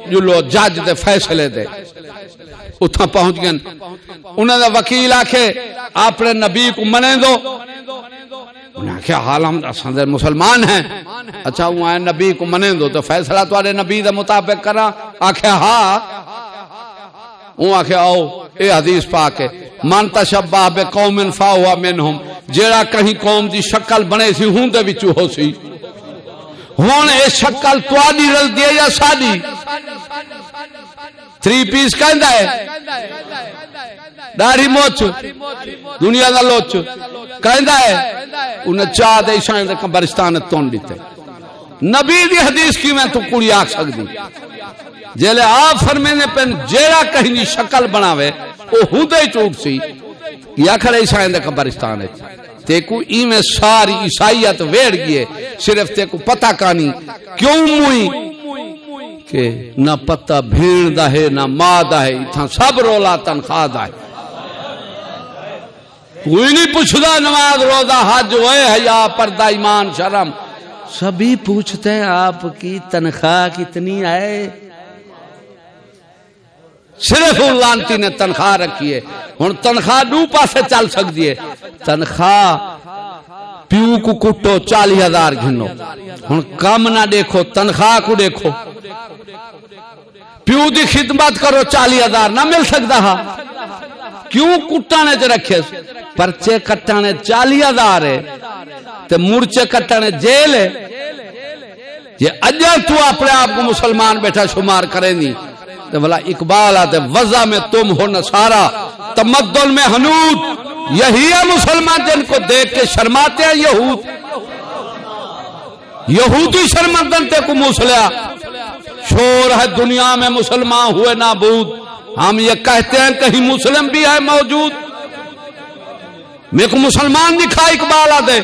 جو لو جاج دے، فیصلے دے۔ اتھا پہنچ گئے۔ انہیں دے وکیل آکے اپنے نبی کو منے دو۔ انہیں آکے حال ہم دے مسلمان ہیں۔ اچھا وہ آئے نبی کو منے دو، تو فیصلہ تو آرے نبی دے مطابق کرا آکے ہاں۔ وہ آکے آؤ، اے حدیث پاک ہے۔ من تشبہ بے قوم فاہوا منہم، جیڑا کہیں قوم دی شکل بنے سی، ہوں دے وچو ہو سی۔ ہون اے شکل توادی رل دیے یا سادی تھری پیس کہندا ہے۔ داڑھی موچ دنیا دا لوچ کہندا ہے انہیں چاہ دے عیسائیں دے قبرستان تون دیتے۔ نبی دی حدیث کی میں تو کڑی آکھ سکتی جیلے آپ فرمینے پن جیڑا کہیں شکل بناوے، او ہودے چوک سی۔ یا کھڑے عیسائیں دے قبرستان ہے۔ تیکو ای میں ساری عیسائیت ویڑ گئے صرف تیکو پتہ کانی کیوں موئی؟ کہ نہ پتہ بھیڑ دا ہے، نہ ماں دا ہے اتھا سب رولا تنخواہ دا ہے۔ کوئی نہیں پوچھدا نماز روزہ حج ہوئے حیا پردہ ایمان شرم۔ سبھی پوچھتے ہیں آپ کی تنخواہ کتنی آئے صرف ان لانتی نے تنخواہ رکھی ہے۔ ہوں تنخواہ دو پاسے چل سکتی ہے۔ تنخواہ پیو کو کٹو چالی ہزار گھنو ہوں کم نہ دیکھو، تنخواہ کو دیکھو۔ پیو دی خدمت کرو چالی ہزار نہ مل سکتا ہا۔ کیوں کٹانے چ رکھے؟ پرچے کٹانے چالی ہزار ہے۔ تے مورچے کٹانے جیل ہے۔ یہ اجا تو اپنے آپ کو مسلمان بیٹھا شمار کرے نہیں بلا اقبال آتے وضع میں تم ہو نصارا تمدن میں حنود یہی ہے مسلمان جن کو دیکھ کے شرماتے ہیں یہود۔ یہودی شرمندن تے کو مسلیا شور ہے دنیا میں مسلمان ہوئے نابود۔ ہم یہ کہتے ہیں کہیں مسلم بھی ہے موجود۔ میرے کو مسلمان دکھا اقبال آتے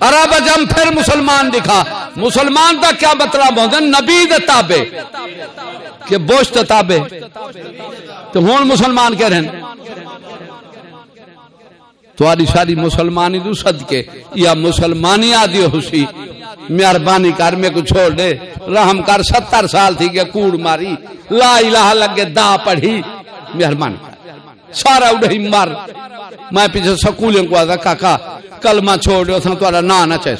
عرب جم پھر مسلمان دکھا۔ مسلمان کا کیا مطلب ہوتا نبی دے تابے کہ بوشت تابے تو ہون مسلمان کہہ رہے ہیں۔ تو آدھی ساری مسلمانی دو صدقے۔ یا مسلمانی آدھی حسی مہربانی کر میں کو چھوڑ دے۔ رحم کر، ستر سال تھی کہ کوڑ ماری۔ لا الہ لگے دا پڑھی۔ مہربانی کر۔ سارا اڑھی مر۔ میں پیچھے سکولیں کو آدھا کاکا، کلمہ چھوڑ دیو سن تہاڈا نا نہ چے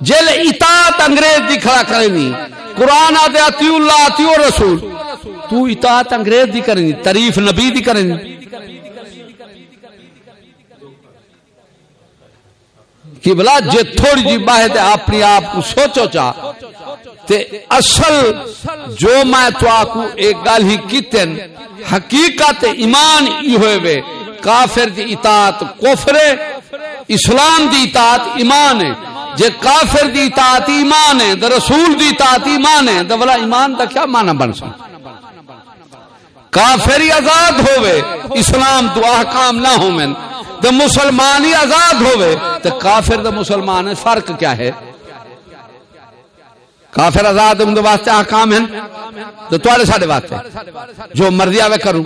جل اطاعت انگریز دی کھڑا کرنی قرآن آتے اتی اللہ اتی رسول تو اطاعت انگریز دی کرنی تعریف نبی دی کرنی کہ بلا جے تھوڑی جی باہے تے اپنی آپ کو سوچو چا۔ تے اصل جو میں تو آکو ایک گال ہی کیتن حقیقت ایمان ای ہوئے وے۔ کافر دی اطاعت کفر اسلام دی اطاعت ایمان ہے۔ جے کافر دی اطاعت ایمان ہے، تے رسول دی اطاعت ایمان ہے، تے بلا ایمان دا کیا معنی بن سک کافر ہی آزاد ہوئے اسلام تو احکام نہ ہو تے تو مسلمان ہی آزاد ہوئے تو کافر تو مسلمان ہے، فرق کیا ہے؟ کافر آزاد ہوں واسطے احکام ہیں۔ تو تھوڑے ساڈے واسطے۔ جو مرضی آوے کروں۔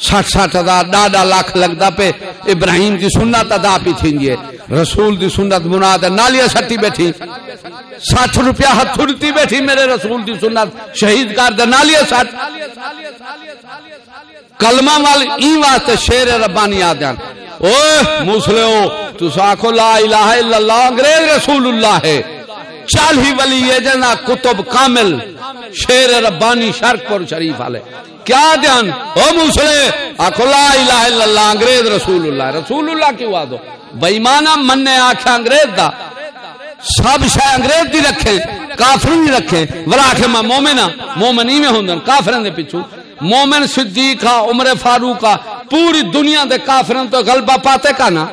سٹھ سٹھ ہزار ڈاڈا لاکھ لگتا پہ ابراہیم کی سنت ادا پی تھی رسول دی سنت مناد نالیاں سٹی بیٹھی سٹھ روپیہ ہاتھ اڑتی بیٹھی میرے رسول دی سنت۔ شہید کر دے، نالیاں سٹ۔ کلمہ والی این واسطے شیر ربانی آ جان اوے مسلمو تو آکھو لا الہ الا اللہ، انگریز رسول اللہ ہے۔ چال ہی ولی ہے جنا کتب کامل شیر ربانی شرک پر شریف والے۔ کیا دھیان او مسلے آکھو لا الہ الا اللہ، انگریز رسول اللہ۔ رسول اللہ کیوں آ دو بےمانہ مننے آکھا انگریز دا۔ سب شاہ انگریز دی رکھے کافر نہیں رکھے۔ ورا آکھے میں مومن ہاں مومن ہی میں ہوندن کافرن دے پیچھو مومن صدیق ہا عمر فاروق ہا پوری دنیا دے کافرن تو غلبہ پاتے کا نا؟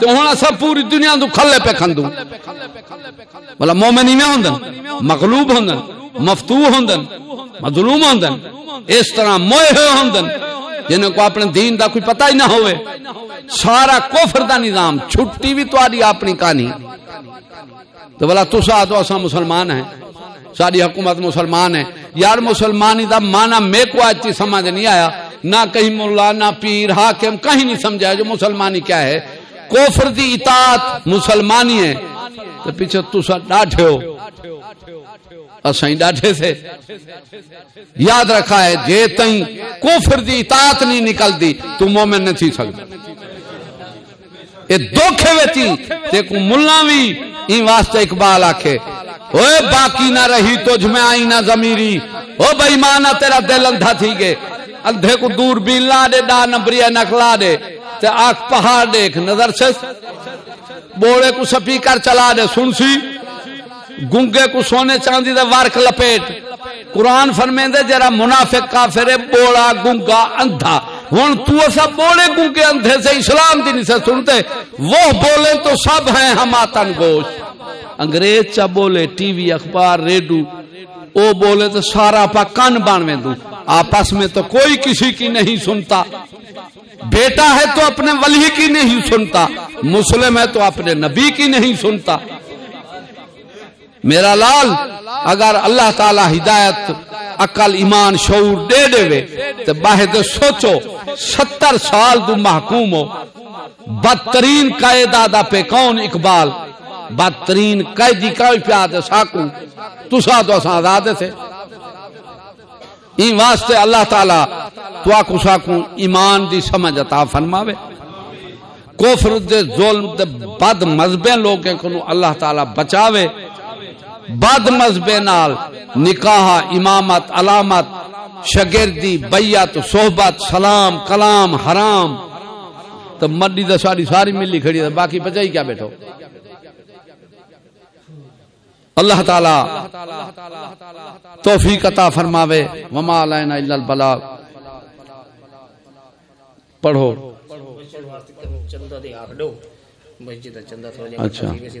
تو ہونا سب پوری دنیا تو کھلے پہ کھندوں بلا مومن ہی ہوندن مغلوب ہوندن مفتو ہوندن مظلوم ہوندن اس طرح موئے ہوئے ہوندن جنہیں کو اپنے دین دا کوئی پتہ ہی نہ ہوئے سارا کفر دا نظام چھٹی بھی تو اپنی کہانی تو بلا تو سا تو اسا مسلمان ہیں ساری حکومت مسلمان ہے یار مسلمانی دا مانا میں کو آج سمجھ نہیں آیا نہ کہیں ملا نہ پیر حاکم کہیں نہیں سمجھا جو مسلمانی کیا ہے کوفر دی اطاعت مسلمانی ہے۔ تو پیچھے تو سا ڈاٹھے ہو۔ اسائیں ڈاٹھے سے۔ یاد رکھا ہے، جے تئیں کوفر دی اطاعت نہیں نکل دی تو مومن نہیں تھی سکتا۔ یہ دکھے ویتی تے کو ملنا بھی این واسطے اقبال آکھے اوے باقی نہ رہی تجھ میں آئی نہ زمیری او بےمانا تیرا دل اندھا تھی گے اندھے کو دور بھی لا دے، ڈا نمبری نکلا دے۔ تے آنکھ پہاڑ دیکھ، نظر سے بوڑے کو سپیکر چلا دے، سن سی؟ گنگے کو سونے چاندی دے وارک لپیٹ۔ قرآن فرمے دے جرا منافق کافر بوڑا گنگا اندھا۔ ہوں تو ایسا بولے گنگے اندھے سے اسلام دی نہیں سے سنتے۔ وہ بولے تو سب ہیں ہم آتن گوشت انگریز چا بولے، ٹی وی اخبار ریڈو او بولے تو سارا پا کان بانوے دوں آپس میں تو کوئی کسی کی نہیں سنتا۔ بیٹا ہے تو اپنے ولی کی نہیں سنتا، مسلم ہے تو اپنے نبی کی نہیں سنتا۔ میرا لال، اگر اللہ تعالی ہدایت، عقل، ایمان، شعور دے دے وے تو باہد سوچو، ستر سال تو محکوم ہو۔ بدترین قائدہ دا پہ کون اقبال؟ بدترین قیدی کوئی پیاد ساکو تسا تو اساں آزاد سے این واسطے اللہ تعالی تو آکو ساکو ایمان دی سمجھ عطا فرماوے۔ کفر دے ظلم دے بد مذہبیں لوگیں کو اللہ تعالی بچاوے۔ بد مذہبیں نال نکاح، امامت، علامت، شگردی، بیعت، صحبت، سلام، کلام، حرام۔ تو مڈی دا ساری ساری ملی کھڑی ہے، باقی بچائی کیا بیٹھو؟ اللہ تعالی توفیق عطا فرماوے وما علینا الا البلاغ۔ پڑھو۔ چندہ دے آپ ڈو مسجد چندہ تھوڑا اچھا۔